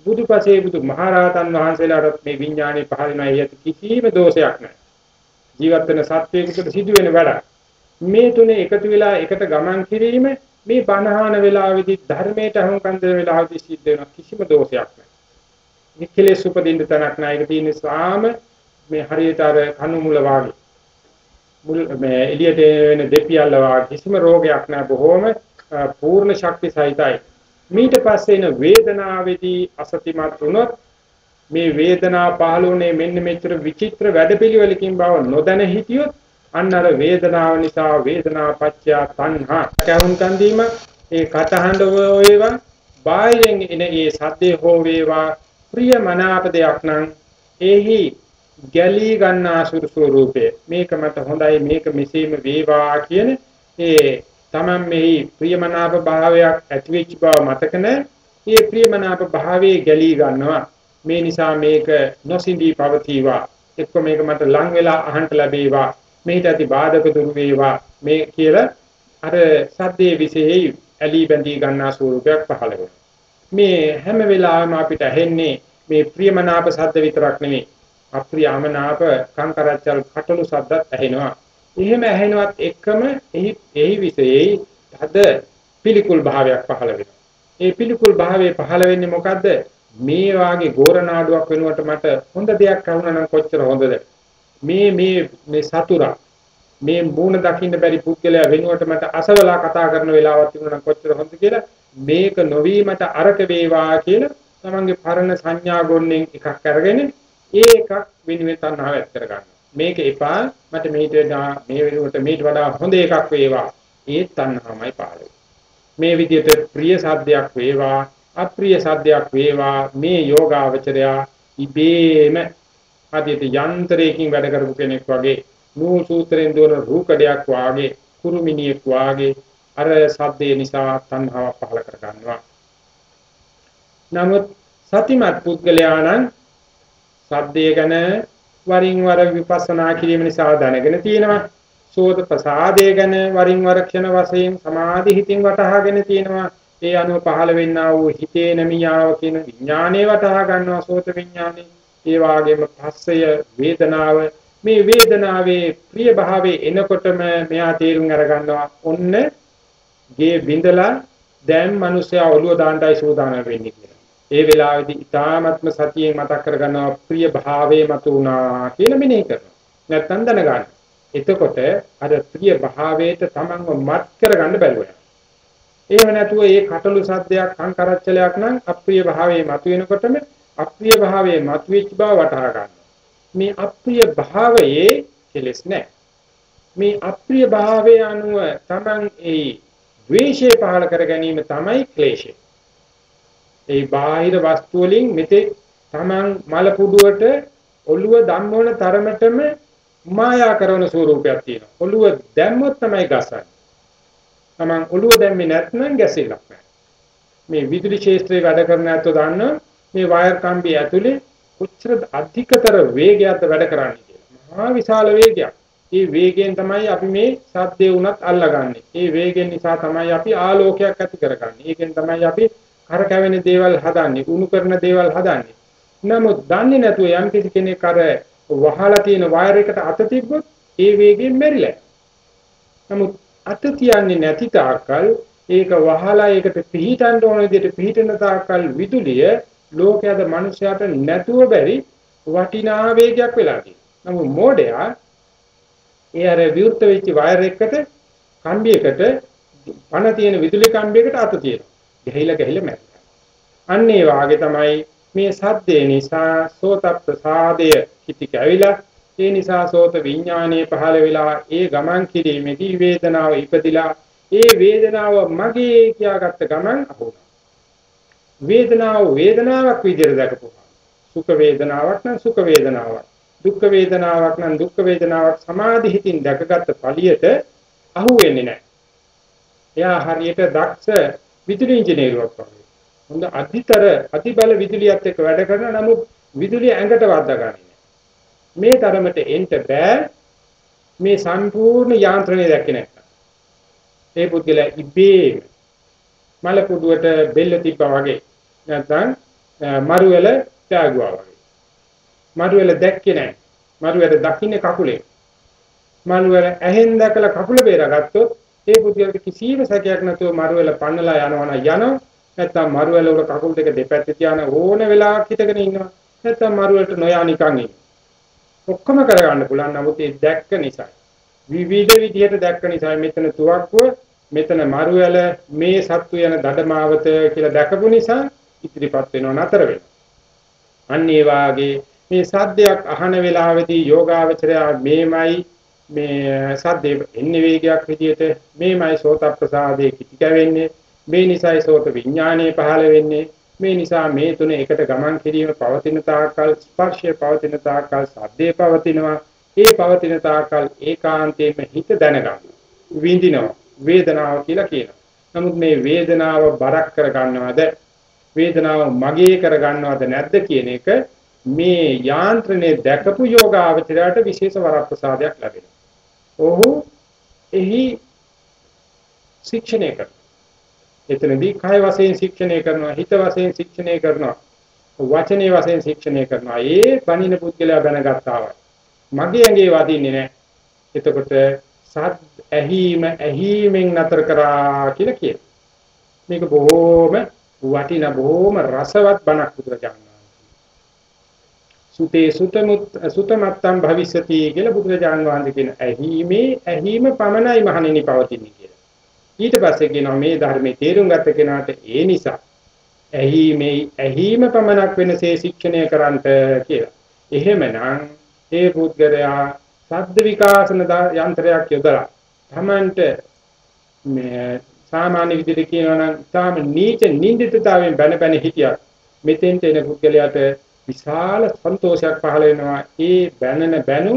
Speaker 1: බුදුපසේ බුදු මහරහතන් වහන්සේලාට මේ විඥානේ පහළ වෙනා කිසිම දෝෂයක් නැහැ. ජීවත් වෙන සත්වයකට සිදුවෙන වැඩ. මේ තුනේ එකතු වෙලා එකට ගමන් කිරීම මේ බණහාන වෙලාවේදී ධර්මයට අහුම්කම් දෙන වෙලාවේදී සිද්ධ වෙන කිසිම දෝෂයක් නැහැ. මේ කෙලෙස් උපදින්න තැනක් නැහැ. ඒක තියෙන්නේ සාම මේ හරියට අර කණු මුල වාගේ. මුල් මේ එළියට වෙන දෙපියල්ල වාගේ කිසිම රෝගයක් නැහැ. බොහොම පූර්ණ ශක්ති සහිතයි. මීට පස්සේ එන වේදනාවේදී අසතිමත් වුණොත් මේ වේදනා පහළුනේ මෙන්න මෙච්චර විචිත්‍ර වැඩපිළිවෙලකින් බව නොදැන හිටියොත් අන්න අර වේදනාව නිසා වේදනා පත්‍ය තණ්හා කැවුම් කන්දීම ඒ කටහඬ වේවා බාහිරෙන් එන ඒ සද්දේ හෝ වේවා ප්‍රිය මනාප දෙයක් නම් එහි ගැලී ගන්නා සුරු ස්වරූපේ මේක මත හොඳයි මේක මෙසේම වේවා කියන ඒ තමන් මෙහි ප්‍රියමනාප භාවයක් ඇතිවෙච්ච බව මතක නැ ඒ ප්‍රියමනාප භාවයේ ගැලී ගන්නවා මේ නිසා මේක නොසිඳී පවතිවා එක්ක මේක මට ලං වෙලා අහන්න ලැබේවා මේට ඇති බාධක දුරු වේවා මේ කියලා අර සද්දේ විශේෂයි ඇලී බැඳී ගන්නා ස්වරූපයක් පහළ වෙනවා. මේ හැම වෙලාවෙම අපිට ඇහෙන්නේ මේ ප්‍රියමනාප සද්ද විතරක් නෙමෙයි. අප්‍රියමනාප කංකරච්චල් කටළු සද්දත් ඇහෙනවා. එහෙම ඇහෙනවත් එක්කම එහි එහි විශේෂයි තද පිළිකුල් භාවයක් පහළ වෙනවා. ඒ පිළිකුල් භාවයේ පහළ වෙන්නේ මොකද්ද? මේ වාගේ ගෝරනාඩුවක් වෙනුවට මට හොඳ දෙයක් අහුණා නම් කොච්චර හොඳද? මේ මේ මේ සතුරා මේ මූණ දකින්න බැරි පුද්ගලයා වෙනුවට මට අසවලා කතා කරන වෙලාවක් තිබුණා නම් කොච්චර හොඳ කියලා මේක නොවීමට අරක වේවා කියලා තමන්ගේ පරණ සංඥා ගොන්නෙන් එකක් අරගෙන ඒ එකක් වෙනුවෙන් තණ්හාව ඇත් කර ගන්නවා මේක එපා. මට මේට මේ වෙනුවට මේට වඩා හොඳ එකක් වේවා. ඒ තණ්හාමයි පාළුයි මේ විදිහට ප්‍රිය සාධ්‍යයක් වේවා අප්‍රිය සාධ්‍යයක් වේවා මේ යෝගාවචරයා ඉබේම ආදියට යන්ත්‍රයකින් වැඩ කරපු කෙනෙක් වගේ නූල් සූත්‍රයෙන් දුවන රූකඩයක් වාගේ කුරුමිනියෙක් වාගේ අර සද්දේ නිසා තණ්හාව පහල කර ගන්නවා. නමුත් සතිමත් පුද්ගලයා නම් සද්දේ ගැන වරින් වර විපස්සනා කිරීම නිසා දැනගෙන තියෙනවා. සෝත ප්‍රසාදේ ගැන වරින් වර ක්ෂණ වශයෙන් සමාධි හිතින් වටහාගෙන තියෙනවා. ඒ අනුව පහළ වෙන්නා වූ හිතේ නමියාව කියන විඥානේ වටහා ගන්නවා සෝත විඥානේ. ඒ වාගේම පස්සය වේදනාව මේ වේදනාවේ ප්‍රිය භාවයේ එනකොටම මෙයා තේරුම් අරගන්නවා ඔන්න ගේ බිඳලා දැන් මිනිස්සයා ඔළුව දාන්නයි සූදානම් වෙන්නේ කියලා. ඒ වෙලාවේදී ඊ타ත්ම සතියෙන් මතක් කරගන්නවා ප්‍රිය භාවයේ මතුණා කියලා මෙනෙහි කරනවා. නැත්තම් දැනගන්න. එතකොට අර ප්‍රිය භාවයට තමන්ව මත් කරගන්න බැලුවා. එහෙම නැතුව ඒ කටළු සද්දයක් සංකරච්චලයක් නම් අප්‍රිය භාවයේ මතුවෙනකොටම අප්‍රිය භාවයේ මතුවෙච්ච බව වටහා ගන්න. මේ අප්‍රිය භාවයේ කෙලෙස් නැහැ. මේ අප්‍රිය භාවය අනුව Taman ඒ ද්වේෂය පහල කර ගැනීම තමයි ක්ලේශය. ඒ බාහිර වස්තු වලින් මෙතේ Taman මල පුඩුවට ඔළුව ධම්මවන තරමටම මායා කරන ස්වරූපයක් තියෙනවා. ඔළුව දැම්මොත් තමයි ගසන්නේ. Taman ඔළුව දැම්මේ නැත්නම් ගැසෙලක් නැහැ. මේ විදුලි ක්ෂේත්‍රයේ වැඩ කරන ඇත්තෝ දන්නවා මේ වයර් කම්බිය ඇතුලේ කොච්චර අධිකතර වේගයක්ද වැඩ කරන්නේ කියලා. මහා විශාල වේගයක්. ඒ වේගයෙන් තමයි අපි මේ සද්දේ වුණත් අල්ලගන්නේ. ඒ වේගෙන් නිසා තමයි අපි ආලෝකයක් ඇති කරගන්නේ. ඒකෙන් තමයි අපි කරකැවෙන දේවල් හදන්නේ, උණු කරන දේවල් හදන්නේ. නමුත් දන්නේ නැතුව යම් කිසි කෙනෙක් අර වහලා තියෙන වයර් එකට අත තිබ්බොත් ඒ වේගයෙන් මෙරිලා. නමුත් අත තියන්නේ නැති තාක්කල් ඒක වහලා ඒකට පිහිටන්න ඕන විදිහට පිහිටන තාක්කල් විදුලිය ලෝකයේද මිනිස්යාට නැතුව බැරි වටිනා වේගයක් වෙලා තියෙනවා. නමුත් මෝඩයා ඒ අර විවෘත වෙච්ච වයර් එකකට කම්බියකට පණ තියෙන විදුලි කම්බියකට අත තියෙනවා. ගහිලා ගහිලා මැරෙනවා. අන්න ඒ වාගේ තමයි මේ සද්දේ නිසා සෝත ප්‍රසාදය කිති කැවිලා ඒ නිසා සෝත විඥානයේ පහළ වෙලා ඒ ගමන් කිරීමේදී වේදනාව ඉපදිලා ඒ වේදනාව මගේ කියාගත්ත ගමන් අහුණා. වේදනාව වේදනාවක් විදිහට දැකපුවා. සුඛ වේදනාවක් නම් සුඛ වේදනාවක්. දුක්ඛ වේදනාවක් නම් දුක්ඛ වේදනාවක් සමාධි හිතින් දැකගත්ත පළියට අහු වෙන්නේ නැහැ. එයා හරියට දක්ෂ විදුලි ඉංජිනේරුවක් වගේ. හොඳ අධිතර අතිබල විදුලියත් එක්ක වැඩ කරන නමුත් විදුලිය ඇඟට වද්දා ගන්නේ මේ තරමට එන්න බෑ මේ සම්පූර්ණ යාන්ත්‍රණය දැක්කේ නැත්නම්. ඒ පුද්ගලයා ඉබේම මල පුඩුවට බෙල්ල තිබ්බා වගේ නැත්නම් මරුවැල ත්‍යාගුවා වගේ. මරුවැල දැක්කේ නැහැ. මරුවැල දකින්නේ කකුලේ. මරුවැල ඇහෙන් දැකලා කකුල බේරගත්තොත් ඒ පුද්ගලයාට කිසිම සැකයක් නැතුව මරුවැල පන්නලා යනවා නම් යනවා. නැත්නම් මරුවැල උඩ කකුල් දෙක දෙපැත්තේ තියාන ඕන වෙලාවක හිටගෙන ඉන්නවා. නැත්නම් මරුවැලට නොයා නිකන් ඉන්නවා. ඔක්කොම කරගන්න පුළුවන් නමුත් ඒ දැක්ක නිසා විවිධ විදිහට දැක්ක නිසා මෙතන තුවක්කුව මෙතන මරුවැල මේ සත්තු යන දඩමාවත කියලා දැකපු නිසා ඉදිරිපත් වෙනව නතර වෙනවා. අන්න ඒ වාගේ මේ සද්දයක් අහන වෙලාවේදී යෝගාවචරය මේමයි මේ සද්දේ එන්නේ වේගයක් විදිහට මේමයි සෝත ප්‍රසාදේ කිටි කැවෙන්නේ. මේ නිසායි සෝත විඥානයේ පහළ වෙන්නේ. මේ නිසා මේ තුන එකට ගමන් කිරීම පවතින තාක්කල් ස්පර්ශය පවතින තාක්කල් සද්දේ පවතිනවා. ඒ පවතින තාක්කල් ඒකාන්තයෙන්ම හිත දැනගන්න විඳිනවා වේදනාව කියලා කියනවා. නමුත් මේ වේදනාව බරක් කර ගන්නවද වේදනාව මගේ කර ගන්නවද නැද්ද කියන එක මේ යාන්ත්‍රණය දැකපු යෝගාවචරයට විශේෂ වරප්‍රසාදයක් ලැබෙනවා. ඔහු එහි ශික්ෂණය කරනවා. එතනදී කය වශයෙන් ශික්ෂණය කරනවා හිත වශයෙන් ශික්ෂණය කරනවා වචනේ වශයෙන් ශික්ෂණය කරනවා. ඒ බණින පුද්ගලයා දැනගත්තා වයි මගේ ඇඟේ වදින්නේ නැහැ. එතකොට සත් ඇහිම ඇහිමෙන් නතර කරා කියලා කියනවා. මේක බොහොම වටින බොහොම රසවත් බණක් බුදුරජාණන් සුතේ සුතමුත් සුතමත්තම් භවිෂති කියලා බුදුරජාණන් වහන්සේ කියන ඇහිමේ ඇහිම පමණයි මහණෙනි පවතින්නේ කියලා ඊට පස්සේ කියනවා මේ ධර්මයේ තේරුම් ගත කෙනාට ඒ නිසා ඇහිමේ ඇහිම පමණක් වෙනසේ ශික්ෂණය කරන්නට කියලා. එහෙමනම් ඒ පුද්ගලයා සද්ද විකාශන යන්ත්‍රයක් යොදලා තමන්ට මේ සාමාන්‍ය විදිහට කියනවා නම් තාම නීච නින්දිතතාවයෙන් බැන බැන හිටියා මෙතෙන්ට එන පුද්ගලයාට විශාල සන්තෝෂයක් පහළ වෙනවා. ඒ බැනන බැනු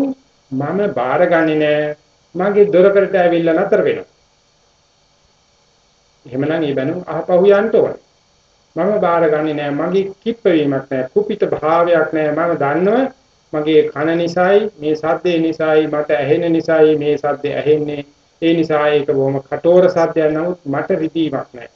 Speaker 1: මම බාරගන්නේ නෑ. මගේ දොරකඩට ඇවිල්ලා නතර වෙනවා. එහෙමනම් මේ බැනුම් අහපහු යන්න ඕනේ. මම බාරගන්නේ නෑ. මගේ කිප්ප වීමක් නෑ. කුපිත භාවයක් නෑ. මම දන්නවා මගේ කන නිසායි මේ සද්දේ නිසායි මට ඇහෙන නිසායි මේ සද්දේ ඇහෙන්නේ. ඒ නිසා ඒක බොහොම කටෝර සද්දයක්. නමුත් මට රිදීමක් නෑ.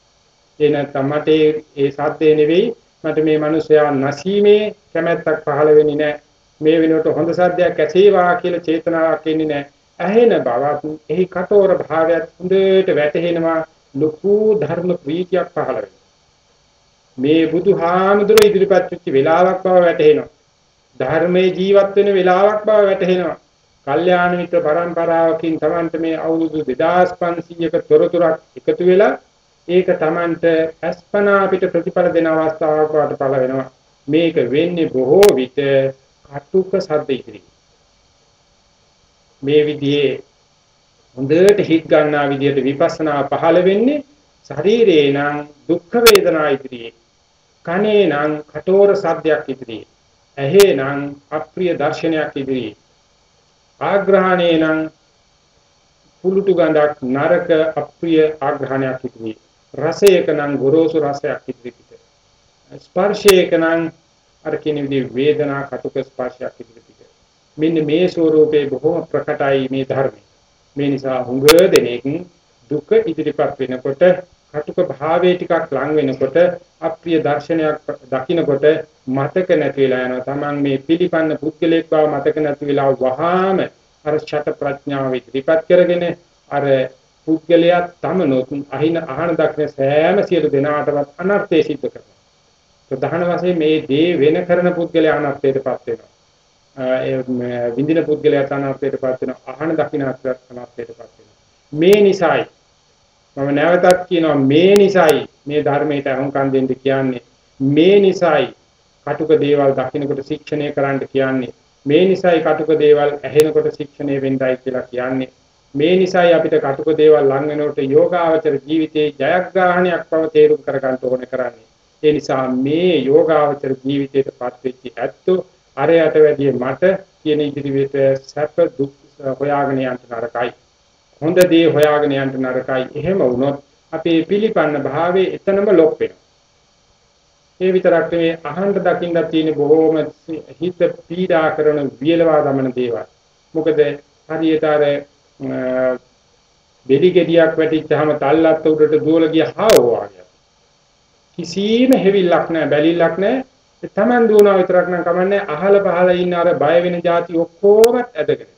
Speaker 1: ඒ නැත්තම් මට ඒ සද්දේ නෙවෙයි මට මේ මිනිසයා නැසීමේ කැමැත්තක් පහළ වෙන්නේ නෑ මේ වෙනුවට හොඳ සද්දයක් ඇසේවා කියලා චේතනාවක් එන්නේ නෑ ඇහෙන බවත් එහි කටෝර භාවයත් හොඳට වැටහෙනවා ලොකු ධර්ම ප්‍රීතියක් පහළ වෙනවා. මේ බුදුහාමුදුර ඉදිරිපත් වෙච්ච වෙලාවක් බව වැටහෙනවා. ධර්මයේ ජීවත් වෙන වෙලාවක් බව වැටහෙනවා. කල්යාණ මිත්‍ර පරම්පරාවකින් Tamanට මේ අවුරුදු 2500ක තොරතුරක් එකතු වෙලා ඒක Tamanට අස්පනා පිට ප්‍රතිඵල දෙන අවස්ථාවක් වට පළ වෙනවා. මේක වෙන්නේ බොහෝ විට කටුක සද්ද ඉදිරි. මේ විදිහේ හොඳට හිත ගන්නා විදිහට විපස්සනා පහළ වෙන්නේ ශරීරේ නම් දුක්ඛ වේදනා ඉදිරියේ කනේ නම් කටෝර සද්දයක් ඉදිරියේ ඇහේ නම් අප්‍රිය දර්ශනයක් ඉදිරියේ ආග්‍රහණේ නම් පුලුටු ගඳක් නරක අප්‍රිය ආග්‍රහණයක් ඉදිරියේ රසයක නම් ගොරෝසු රසයක් ඉදිරියට ස්පර්ශයක නම් අර කියන විදිහේ වේදනා කටුක ස්පර්ශයක් ඉදිරියට මෙන්න මේ ස්වરૂපේ බොහොම ප්‍රකටයි මේ ධර්මයේ. මේ නිසා හුඟ දෙනෙක් දුක ඉදිරිපත් වෙනකොට කටුක භාවයේ ටිකක් ලං වෙනකොට අප්‍රිය දර්ශනයක් දකින්නකොට මතක නැති වෙලා යනවා. Taman මේ පිළිපන්න පුද්ගලයෙක් බව මතක නැති වෙලා වහාම අර ඡට ප්‍රඥාව ඉදිරිපත් කරගෙන අර පුද්ගලයා තමනොත් අහින අහන දක්න සෑම සියලු දෙනාටවත් අනර්ථය සිද්ධ කරනවා. ප්‍රධාන වශයෙන් මේ දේ වෙන කරන පුද්ගලයා අනර්ථයටපත් වෙනවා. විඳින පුද්ගලයා තනත්වයටපත් වෙනවා. අහන දකින්න තනත්වයටපත් වෙනවා. මේ නිසායි මම නැවතත් කියනවා මේ නිසායි මේ ධර්මයට අහුම්කම් දෙන්න කියන්නේ. මේ නිසායි කටුක දේවල් දකින්නකොට ශික්ෂණය කරන්න කියන්නේ. මේ නිසායි කටුක දේවල් ඇහෙනකොට ශික්ෂණය වෙන්නයි කියලා කියන්නේ. මේ නිසායි අපිට කටුක දේවල් ලං වෙනකොට යෝගාවචර ජීවිතයේ ජයග්‍රහණයක් බව තේරුම් කරගන්න ඕනේ කරන්නේ. ඒ නිසා මේ යෝගාවචර ජීවිතයටපත් වෙච්ච ඇත්තෝ අරයට වැඩිය මට කියන ඉදිරියට සැප දුක් හොයාගෙන යන්න නරකයි. හොඳ දේ හොයාගෙන යන්න නරකයි. එහෙම වුණොත් අපේ පිළිපන්න භාවයේ එතනම ලොක් වෙනවා. ඒ විතරක් නෙවෙයි අහන්න දකින්න තියෙන බොහෝම හිත පීඩා කරන වියලවා දමන දේවල්. මොකද හරියට අර බෙලි ගෙඩියක් වැටිච්චාම තල්ලත් උඩට දුවල ගිය හාවෝ වගේ. කිසිම හැවිල්ලක් නැහැ, බැලිල්ලක් නැහැ. ඒ Taman දුවනවා විතරක් නම් කමන්නේ අහල පහල ඉන්න අර බය වෙන જાති ඔක්කොම ඇදගෙන.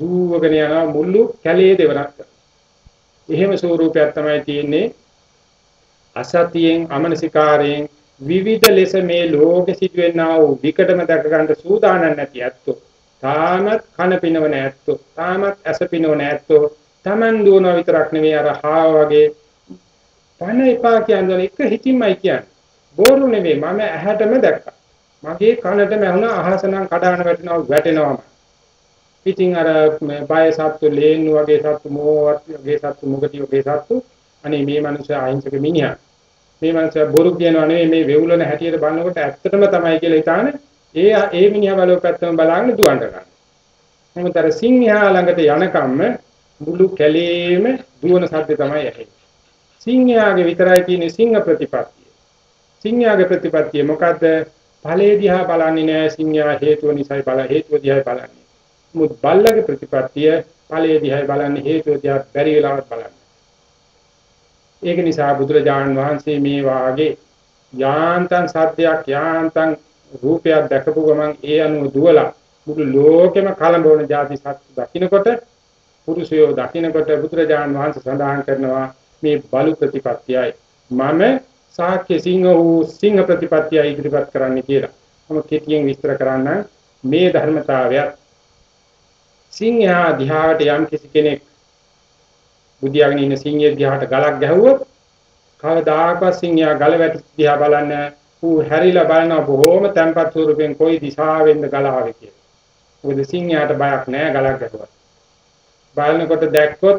Speaker 1: දුවගෙන යනවා මුළු කැලේ දෙවරක්. එහෙම ස්වරූපයක් තමයි තියෙන්නේ. අසතියෙන් අමනසිකාරයෙන් විවිධ ලෙස මේ ලෝකෙ සිදුවෙනා වූ විකටම දැක ගන්න සූදානම් නැති ඇත්තෝ තාමත් කන පිනවන ඇත්තෝ තාමත් ඇස පිනවන ඇත්තෝ Taman දුවන විතරක් නෙවෙයි අර හාව වගේ. පණ එපා කියන්නේ එක හිතින්මයි කියන්නේ. බෝරු නෙවෙයි. මම ඇහැටම දැක්කා. මගේ කනටම ඇහුණා අහසනම් කඩාන වැටෙනවා වැටෙනවාම ඉතින් අර බය සත්තු ලේන්නු වගේ සත්තු මෝවත් වගේ සත්තු මුගටි වගේ සත්තු. අනේ මේ මනුස්සයා අහිංසක මිනිහා. මේ මනුස්සයා බොරු කියනවා නෙවෙයි. මේ වෙවුලන හැටියට බලනකොට ඇත්තටම තමයි කියලා හිතානේ. ඒ ඒ මිනිහා බලව පැත්තම බලාගෙන දුවන්න ගන්න. මොකද සිංහයා ළඟට යනකම්ම මුළු කැලේම දුවන සද්ද තමයි ඇහෙන්නේ. සිංහයාගේ විතරයි තියෙන සිංහ ප්‍රතිපත්තිය. සිංහයාගේ ප්‍රතිපත්තිය මොකද්ද? ඵලයේ දිහා බලන්නේ නැහැ සිංහයා හේතුව නිසායි බල හේතුව දිහායි බලන්නේ. මුත් බල්ලගේ ප්‍රතිපත්තිය ඵලයේ දිහායි බලන්නේ හේතුව දිහා බැරි වෙලාවත් බලන්නේ. ඒක නිසා බුදුරජාණන් වහන්සේ මේ වාගේ යාන්තම් සත්‍යයක් යාන්තම් රූපයක් දැකපු ගමන් ඒ අනුව දුවලා මුළු ලෝකෙම කලබෝන જાති සත්‍ය දකින්නකොට පුරුෂයෝ දකින්නකොට බුදුරජාණන් වහන්සේ සඳහන් කරනවා මේ බලු ප්‍රතිපත්තියයි මම සාක්‍ය සිංහ වූ සිංහ ප්‍රතිපත්තිය ඉදිරිපත් කරන්න කියලා. මම කෙටියෙන් විස්තර කරන්න මේ ධර්මතාවයත් සිංහයා දිහාට යම් කිසි කෙනෙක් බුදියාගෙන ඉන්න සිංහයේ දිහාට ගලක් ගැහුවොත් කවදාකවත් සිංහයා ගල වැටි දිහා බලන්නේ ඌ හැරිලා බලන බොහොම තැම්පත් ස්වරූපෙන් කොයි දිශාවෙන්ද ගලාවේ කියලා. මොකද සිංහයාට බයක් නැහැ ගලක් ගැහුවා. බලනකොට දැක්කොත්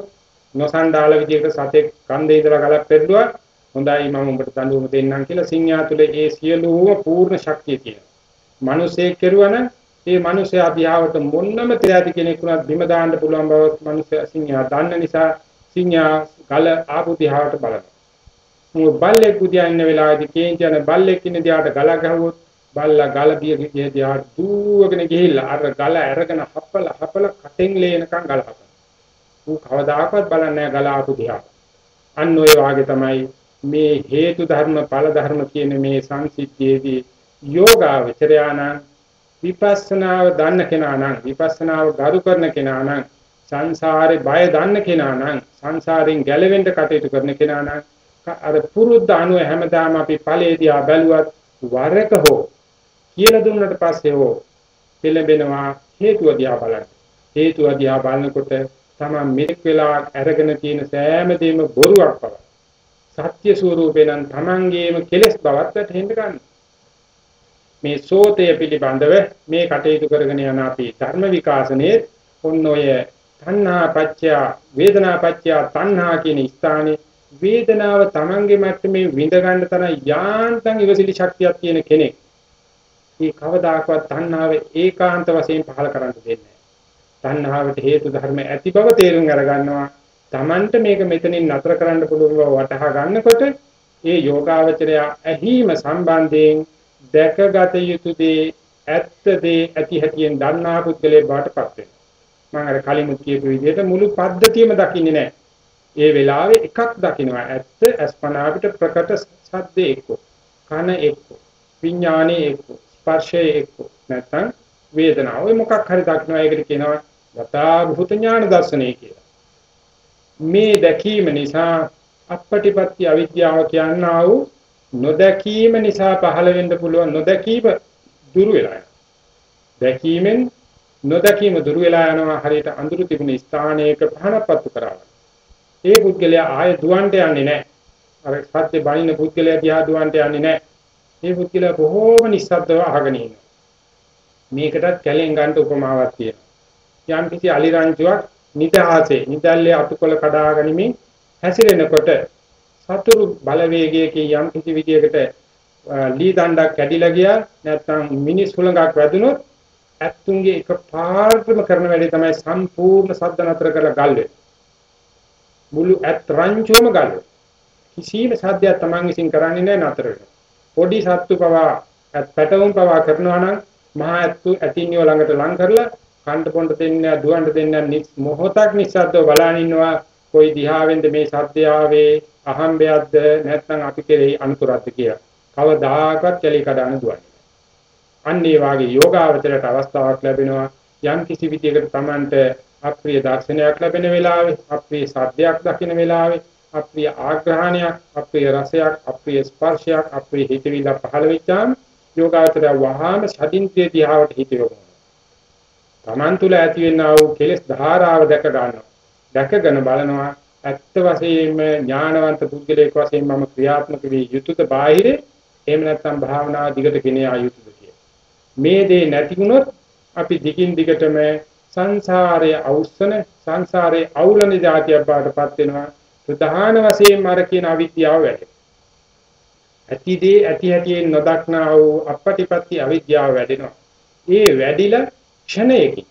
Speaker 1: නොසන්ඩාල විදිහට සතෙක් කන්දේ ඉඳලා ගලක් පෙරළුවා හොඳයි මම උඹට දඬුවම දෙන්නම් කියලා සිංහයා තුළ ඒ සියලුම පූර්ණ ශක්තිය තියෙනවා. මිනිසෙක් කෙරුවනම් ඒ මිනිසයා දිහාවට මොන්නම තැති කෙනෙක් වුණත් බිම දාන්න පුළුවන් බව මිනිසයා සිංහයා දන්න නිසා සිංහයා ගල ආපු දිහාවට බලනවා. මු බල්ලෙක් බුදියා ඉන්න වෙලාවේදී කේන්ති යන බල්ලෙක් ඉන්න දිහාට ගල ගහුවොත් බල්ලා ගල දිය ගිය දිහාට දුවගෙන ගිහිල්ලා අර ගල අරගෙන හපල හපල කටෙන් ලේනකම් ගල හපන. ඌ කවදාකවත් බලන්නේ ගල ආපු දිහා. අන්න ඔය වාගේ තමයි මේ හේතු ධර්ම ඵල ධර්ම කියන මේ සංසිද්ධියේදී යෝගාවචරයාණන් විපස්සනාව දන්න කෙනා නම් විපස්සනාව ගරු කරන කෙනා නම් සංසාරේ බය දන්න කෙනා නම් සංසාරයෙන් ගැලවෙන්න කටයුතු කරන කෙනා නම් අර පුරුද්ද අනුව හැමදාම අපි ඵලයේදී ආ බැලුවත් වරක හෝ කියලා දුන්නට පස්සේ හෝ පෙළඹෙනවා හේතුව දිහා බලන්න. හේතුව දිහා බලනකොට තමයි මෙක් වෙලා අරගෙන තියෙන සෑම දෙයක්ම බොරුවක් බව. සත්‍ය ස්වરૂපේ නම් Tamangeema කෙලස් බවත් වැටහෙන්න ගන්න. මේ සෝතය පිළිබඳව මේ කටයුතු කරගෙන යන අපි ධර්ම විකාශනයේ ඔන්න ඔය තණ්හා පත්‍ය වේදනා පත්‍ය තණ්හා කියන ස්ථානේ වේදනාව Tamange මට්ටමේ විඳ ගන්න තරම් යාන්තම් ඉවසිලි ශක්තියක් තියෙන කෙනෙක්. මේ කවදාකවත් තණ්හාව ඒකාන්ත වශයෙන් පහල කරන්න දෙන්නේ නැහැ. තණ්හාවට හේතු ධර්ම ඇති බව තේරුම් අරගන්නවා. Tamanට මේක මෙතනින් නතර කරන්න පුළුවන් බව වටහා ගන්නකොට ඒ යෝගාවචරය ඇහිම සම්බන්ධයෙන් දැකගත යුතු දේ ඇත්ත දේ ඇති හැටියෙන් දන්නා පුද්ගලයෙක් බවට පත් වෙනවා. මම අර කලින් කියපු විදිහට මුළු පද්ධතියම දකින්නේ නැහැ. ඒ වෙලාවේ එකක් දකින්නවා ඇත්ත අස්පනා අපිට ප්‍රකට සද්දේ එක්ක. කන එක්ක. විඥානේ එක්ක. ස්පර්ශයේ එක්ක. නැත්නම් වේදනාව. ඔය මොකක් හරි දකින්නවා ඒකට කියනවා යථා භූත ඥාන දර්ශනය කියලා. මේ දැකීම නිසා අපපටිපත්‍ය අවිද්‍යාව කියනා වූ නොදැකීම නිසා පහළ වෙන්න පුළුවන් නොදැකීම දුරු වෙලා දැකීමෙන් නොදැකීම දුර වෙලා යනවා. හරියට අඳුරු තිබුණ ස්ථානයක පහනපත්තු කරාවා. ඒ පුද්ගලයා ආය දුවන්ට යන්නේ නැහැ. අර සත්‍ය බණින පුද්ගලයා දිහා දුවන්ට යන්නේ නැහැ. මේ පුද්ගලයා බොහෝම නිස්සද්දව අහගෙන ඉන්නවා. මේකටත් කැලෙන් ගන්න උපමාවක් තියෙනවා. යම් කිසි අලිරංචුවක් නිදහසේ නිදල්ලේ අතුකොල කඩාගනිමින් හැසිරෙනකොට සතුරු බලවේගයකින් යම් කිසි විදියකට ලී දණ්ඩක් කැඩිලා ගියා නැත්නම් මිනිස් හුලඟක් වැදුනොත් ඇත්තුන්ගේ එක පාර්ශ්වම කරන වැඩේ තමයි සම්පූර්ණ සද්ද නතර කරලා ගල් වෙන. මුළු ඇත් රංචුවම ගල් වෙන. කිසිම සද්දයක් Taman විසින් කරන්නේ නැහැ නතර වෙනවා. පොඩි සත්තු පවා ඇත් පැටවුන් පවා කරනවා නම් මහා ඇත්තු ඇතින්නිය ළඟට ලං කරලා කන්ට පොන්ට දෙන්නේ දුවන්ට දෙන්නේ මොහොතක් නිස්සද්දව බලන් ඉන්නවා කොයි දිහාවෙන්ද මේ සද්දය ආවේ අහම්බයක්ද නැත්නම් අපි කෙරෙහි අනුතරක්ද කියලා. කවදාකවත් කැලේ කඩන දුවන්නේ. අන්න ඒ වාගේ යෝගාවචරයට අවස්ථාවක් ලැබෙනවා යම් කිසි විදියකට Tamanට අප්‍රිය දර්ශනයක් ලැබෙන වෙලාවේ අප්‍රිය සද්දයක් දකින වෙලාවේ අප්‍රිය ආග්‍රහණයක් අප්‍රිය රසයක් අප්‍රිය ස්පර්ශයක් අප්‍රිය හිතවිල්ල පහළ වෙච්චාම යෝගාවචරය වහාම සදින්ත්‍ය දිහාවට හිත යොමු Taman තුල ඇතිවෙනා වූ කෙලෙස් ධාරාව දැක ගන්නවා. දැකගෙන බලනවා ඇත්ත වශයෙන්ම ඥානවන්ත පුද්ගලයෙක් වශයෙන් මම ක්‍රියාත්මක වී යුතුයද බාහිරේ? එහෙම නැත්නම් භාවනා දිගට ගෙන යා යුතුයද කියලා. මේ දේ නැති වුණොත් අපි දිගින් දිගටම සංසාරයේ අවුස්සන සංසාරයේ අවුලන જાතියක් බාටපත් වෙනවා. ප්‍රධාන වශයෙන්ම අර කියන අවිද්‍යාව වැඩි. ඇතිදී ඇති හැටියෙන් නොදක්නා වූ අපපටිපත්ති අවිද්‍යාව වැඩෙනවා. ඒ වැඩිලා ක්ෂණයකින්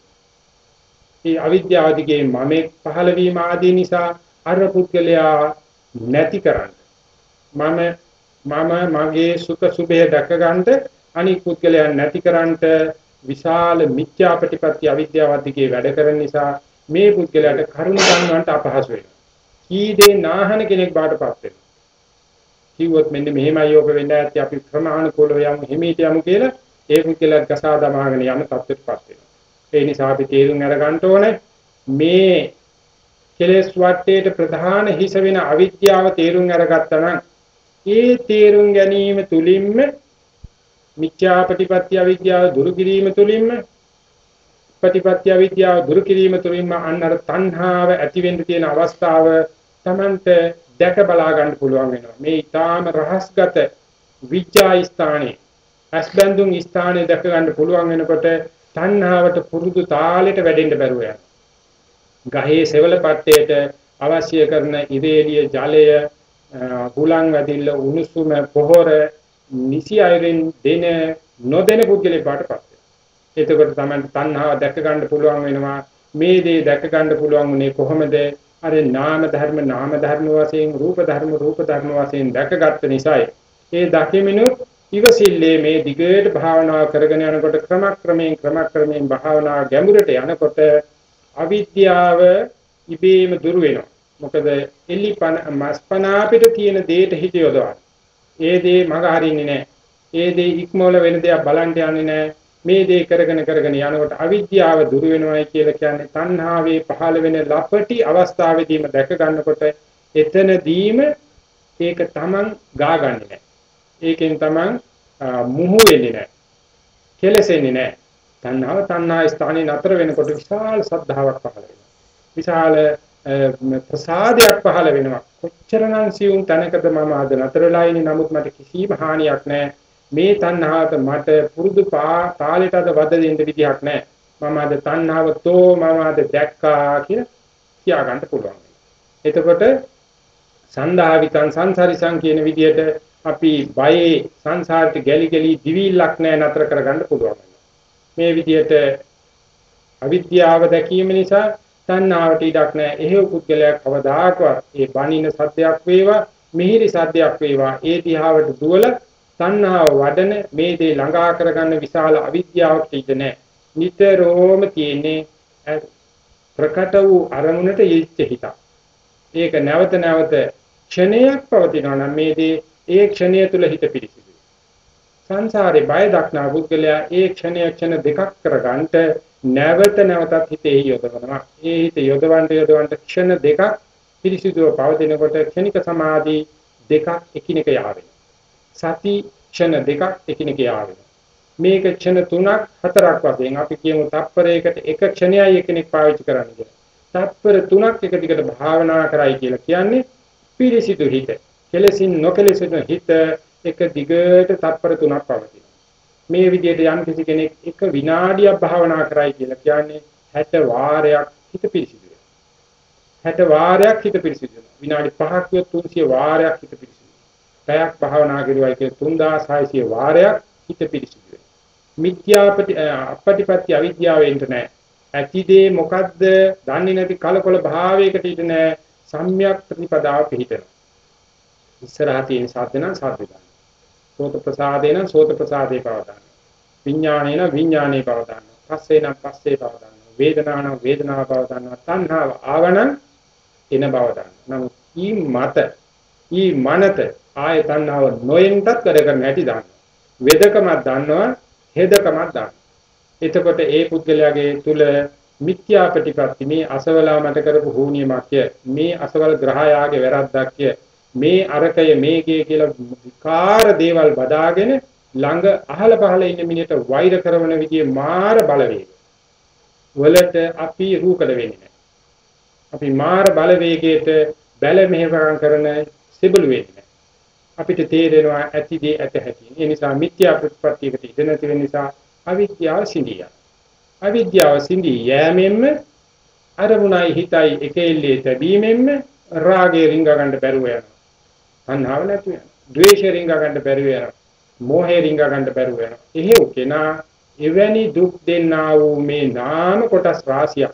Speaker 1: ඒ අවිද්‍යාව දිගේ මම පහළ වීම ආදී නිසා අර පුද්ගලයා නැති කරන්න මම මම මගේ සුඛ සුභය දැක ගන්නට අනික් පුද්ගලයා නැති කරන්නට විශාල මිත්‍යා ප්‍රතිපත්ති අවිද්‍යාවදිගේ වැඩ කරන නිසා මේ පුද්ගලයාට කරුණ ගන්නවන්ට අපහසු වෙනවා. කී දේ නාහන කෙනෙක් බාටපත් වෙනවා. කිව්වොත් මෙන්න මෙහෙමයි යෝග වෙන්න ඇති අපි ප්‍රමාණිකෝලව යමු හිමීට යමු කියලා ඒ පුද්ගලයා ගසා දමාගෙන යන තත්ත්වයටපත් වෙනවා. ඒ නිසා අපි තේරුම් අරගන්න ඕනේ මේ කෙලෙස් වටේට ප්‍රධාන හිස වෙන අවිද්‍යාව තේරුම් අරගත්තා නම් ඒ තේරුම් ගැනීම තුලින්ම මිත්‍යා ප්‍රතිපත්‍ය අවිද්‍යාව දුරු කිරීම තුලින්ම ප්‍රතිපත්‍ය අවිද්‍යාව දුරු කිරීම තුලින්ම අන්නර තණ්හාව ඇති වෙන්න තියෙන අවස්ථාව Tamanට දැක බලා ගන්න පුළුවන් වෙනවා. මේ ඊටාම රහස්ගත විඥා ස්ථානයේ. අස්බන්දුන් ස්ථානයේ දැක ගන්න පුළුවන් වෙනකොට තණ්හාවට පුරුදු තාලෙට වැඩෙන්න බැරුව යනවා. ගහේ සෙවල පට්ටේට අවශ්‍ය කරන ඉරේලිය ජලය හුලං වැදිල්ල උණුසුම පොහොර නිසි අයරින් දෙන නොදෙන පුද්ගලෙක් බාටපත් එතකොට තමයි තණ්හාව දැක ගන්න පුළුවන් වෙනවා මේ දේ දැක ගන්න පුළුවන් උනේ කොහොමද අර නාම ධර්ම නාම ධර්ම වශයෙන් රූප ධර්ම රූප ධර්ම වශයෙන් දැකගත්ත නිසායි ඒ දකිමිනුත් ඉවසිල්ලේ මේ දිගට භාවනාව කරගෙන යනකොට ක්‍රමක්‍රමයෙන් ක්‍රමක්‍රමයෙන් භාවනාව ගැඹුරට යනකොට අවිද්‍යාව ඉබේම දුර වෙනවා. මොකද එල්ලිපන මස්පනා අපිට තියෙන දෙයට හිත යොදවන. ඒ දේ මග හරින්නේ නැහැ. ඒ දේ ඉක්මවල වෙන දෙයක් බලන්න යන්නේ නැහැ. මේ දේ කරගෙන කරගෙන යනකොට අවිද්‍යාව දුර වෙනවයි කියලා කියන්නේ තණ්හාවේ පහළ වෙන ලපටි අවස්ථාවේදීම දැක ගන්නකොට එතනදීම ඒක තමන් ගාගන්නේ නැහැ. ඒකෙන් තමන් මුහු වෙන්නේ නැහැ. කෙලසෙන්නේ නැහැ. තණ්හාව තණ්හා ස්ථානේ නතර වෙනකොට විශාල සද්ධාාවක් පහළ වෙනවා. විශාල ප්‍රසාදයක් පහළ වෙනවා. කොච්චරනම් සියුම් තැනකද මම අද නතර වෙලා ඉන්නේ නමුත් මට කිසිම හානියක් නැහැ. මේ තණ්හාවට මට පුරුදු තාලෙට අද වද දෙන්න විදිහක් නැහැ. මම අද තණ්හාව තෝ මම අද දැක්කා කියලා කියා ගන්න පුළුවන්. එතකොට සන්දාවිතං සංසාරිසං කියන විදිහට අපි බයේ සංසාරට ගැලි ගැලි දිවිල්ලක් නැහැ නතර කරගන්න පුළුවන්. මේ විදිහට අවිද්‍යාව දැකීම නිසා තණ්හාවට ඉඩක් නැහැ. එහෙව් පුද්ගලයා කවදාකවත් ඒ බණින සත්‍යයක් වේවා, මිහිරි සත්‍යයක් වේවා, ඒ දිහාවට දුවල තණ්හාව වඩන මේ දේ ළඟා කරගන්න විශාල අවිද්‍යාවක් ඉඳ නැහැ. නිතරම තියෙන්නේ ප්‍රකට වූ අරමුණට යෙච්ච හිත. ඒක නැවත නැවත ක්ෂණයක් පවතිනවා නම් මේ දේ ඒ ක්ෂණය තුල හිත පිරිසිදු. සංසාරේ බය දක්නා පුද්ගලයා ඒ ක්ෂණය ක්ෂණ දෙකක් කරගන්නට නැවත නැවතත් හිතේ යොදවනවා. ඒ හිත යොදවන්න යොදවන්න ක්ෂණ දෙකක් පිරිසිදුව පවතිනකොට ක්ෂණික සමාධි දෙකක් එකිනෙක යාවෙනවා. සති ක්ෂණ දෙකක් එකිනෙක යාවෙනවා. මේක ක්ෂණ තුනක් හතරක් වශයෙන් අපි කියමු තප්පරයකට එක ක්ෂණයයි එකෙක් පාවිච්චි කරන්න කියලා. තප්පර තුනක් එක දිගට භාවනා කරයි කියලා කියන්නේ පිරිසිදු හිත. කෙලසින් නොකෙලසෙන හිත එක දිගට තප්පර තුනක් පවතින. මේ විදිහට යම් කිසි කෙනෙක් එක විනාඩියක් භාවනා කරයි කියලා කියන්නේ 60 වාරයක් හිත පිරිසිදු වෙනවා. 60 වාරයක් හිත පිරිසිදු වෙනවා. විනාඩි 5ක් විතර 300 වාරයක් හිත පිරිසිදු වෙනවා. පැයක් භාවනා කරුවයි කියලා 3600 වාරයක් හිත පිරිසිදු වෙනවා. මිත්‍යාපටි අපටිපත්‍ය අවිද්‍යාවෙන්ට නැහැ. ඇතිදේ මොකද්ද දන්නේ නැති කලකොල භාවයකට ඉඳ නැහැ. සම්‍යක් ප්‍රතිපදාව පිළිතර. ඉස්සරහා තියෙන සාධන සාධිදාන. සෝත ප්‍රසාදේන සෝත ප්‍රසාදේ පවදාන. විඥානේන විඥානේ පවදාන. පස්සේන පස්සේ පවදාන. වේදනාන වේදනාව පවදාන. තණ්හාව ආවනම් එන බවදාන. නමුත් ඊ මත ඊ මනත ආය තණ්හාව නොයෙන්ටත් වැඩ කරන්න හැටි දාන්න. වේදකමක් දන්නවා හෙදකමක් දාන්න. එතකොට ඒ පුද්ගලයාගේ තුල මිත්‍යා ප්‍රතිපatti මේ අසවලා මට කරපු හෝනියමක්ය මේ අසවල් ග්‍රහයාගේ වැරද්දක්ය මේ අරකය මේකේ කියලා විකාර දේවල් බදාගෙන ළඟ අහල පහල ඉන්න මිනිහට වෛර කරන විදිහේ මාර බලවේග වලට අපි රූකඩ වෙන්නේ නැහැ. අපි මාර බලවේගයට බැල මෙහෙවම් කරන සිබළු වෙන්නේ අපිට තේරෙනවා ඇති දේ ඇත හැටි. ඒ නිසා මිත්‍යා ප්‍රතිපත්තියකට ඉඳ නැති වෙන නිසා අවිද්‍යාව සිඳිය. අවිද්‍යාව සිඳී යෑමෙන්ම අරමුණයි හිතයි එකෙල්ලේ තැබීමෙන්ම රාගේ රිංග ගන්න බැරුව යනවා. තණ්හාව නැති වෙනවා. ද්වේෂ රිංග ගන්න බැරුව යනවා. මෝහේ රිංග ගන්න බැරුව යනවා. එහෙව් කෙනා එවැනි දුක් දෙන්නා වූ මේ නාම කොටස් රාශියක්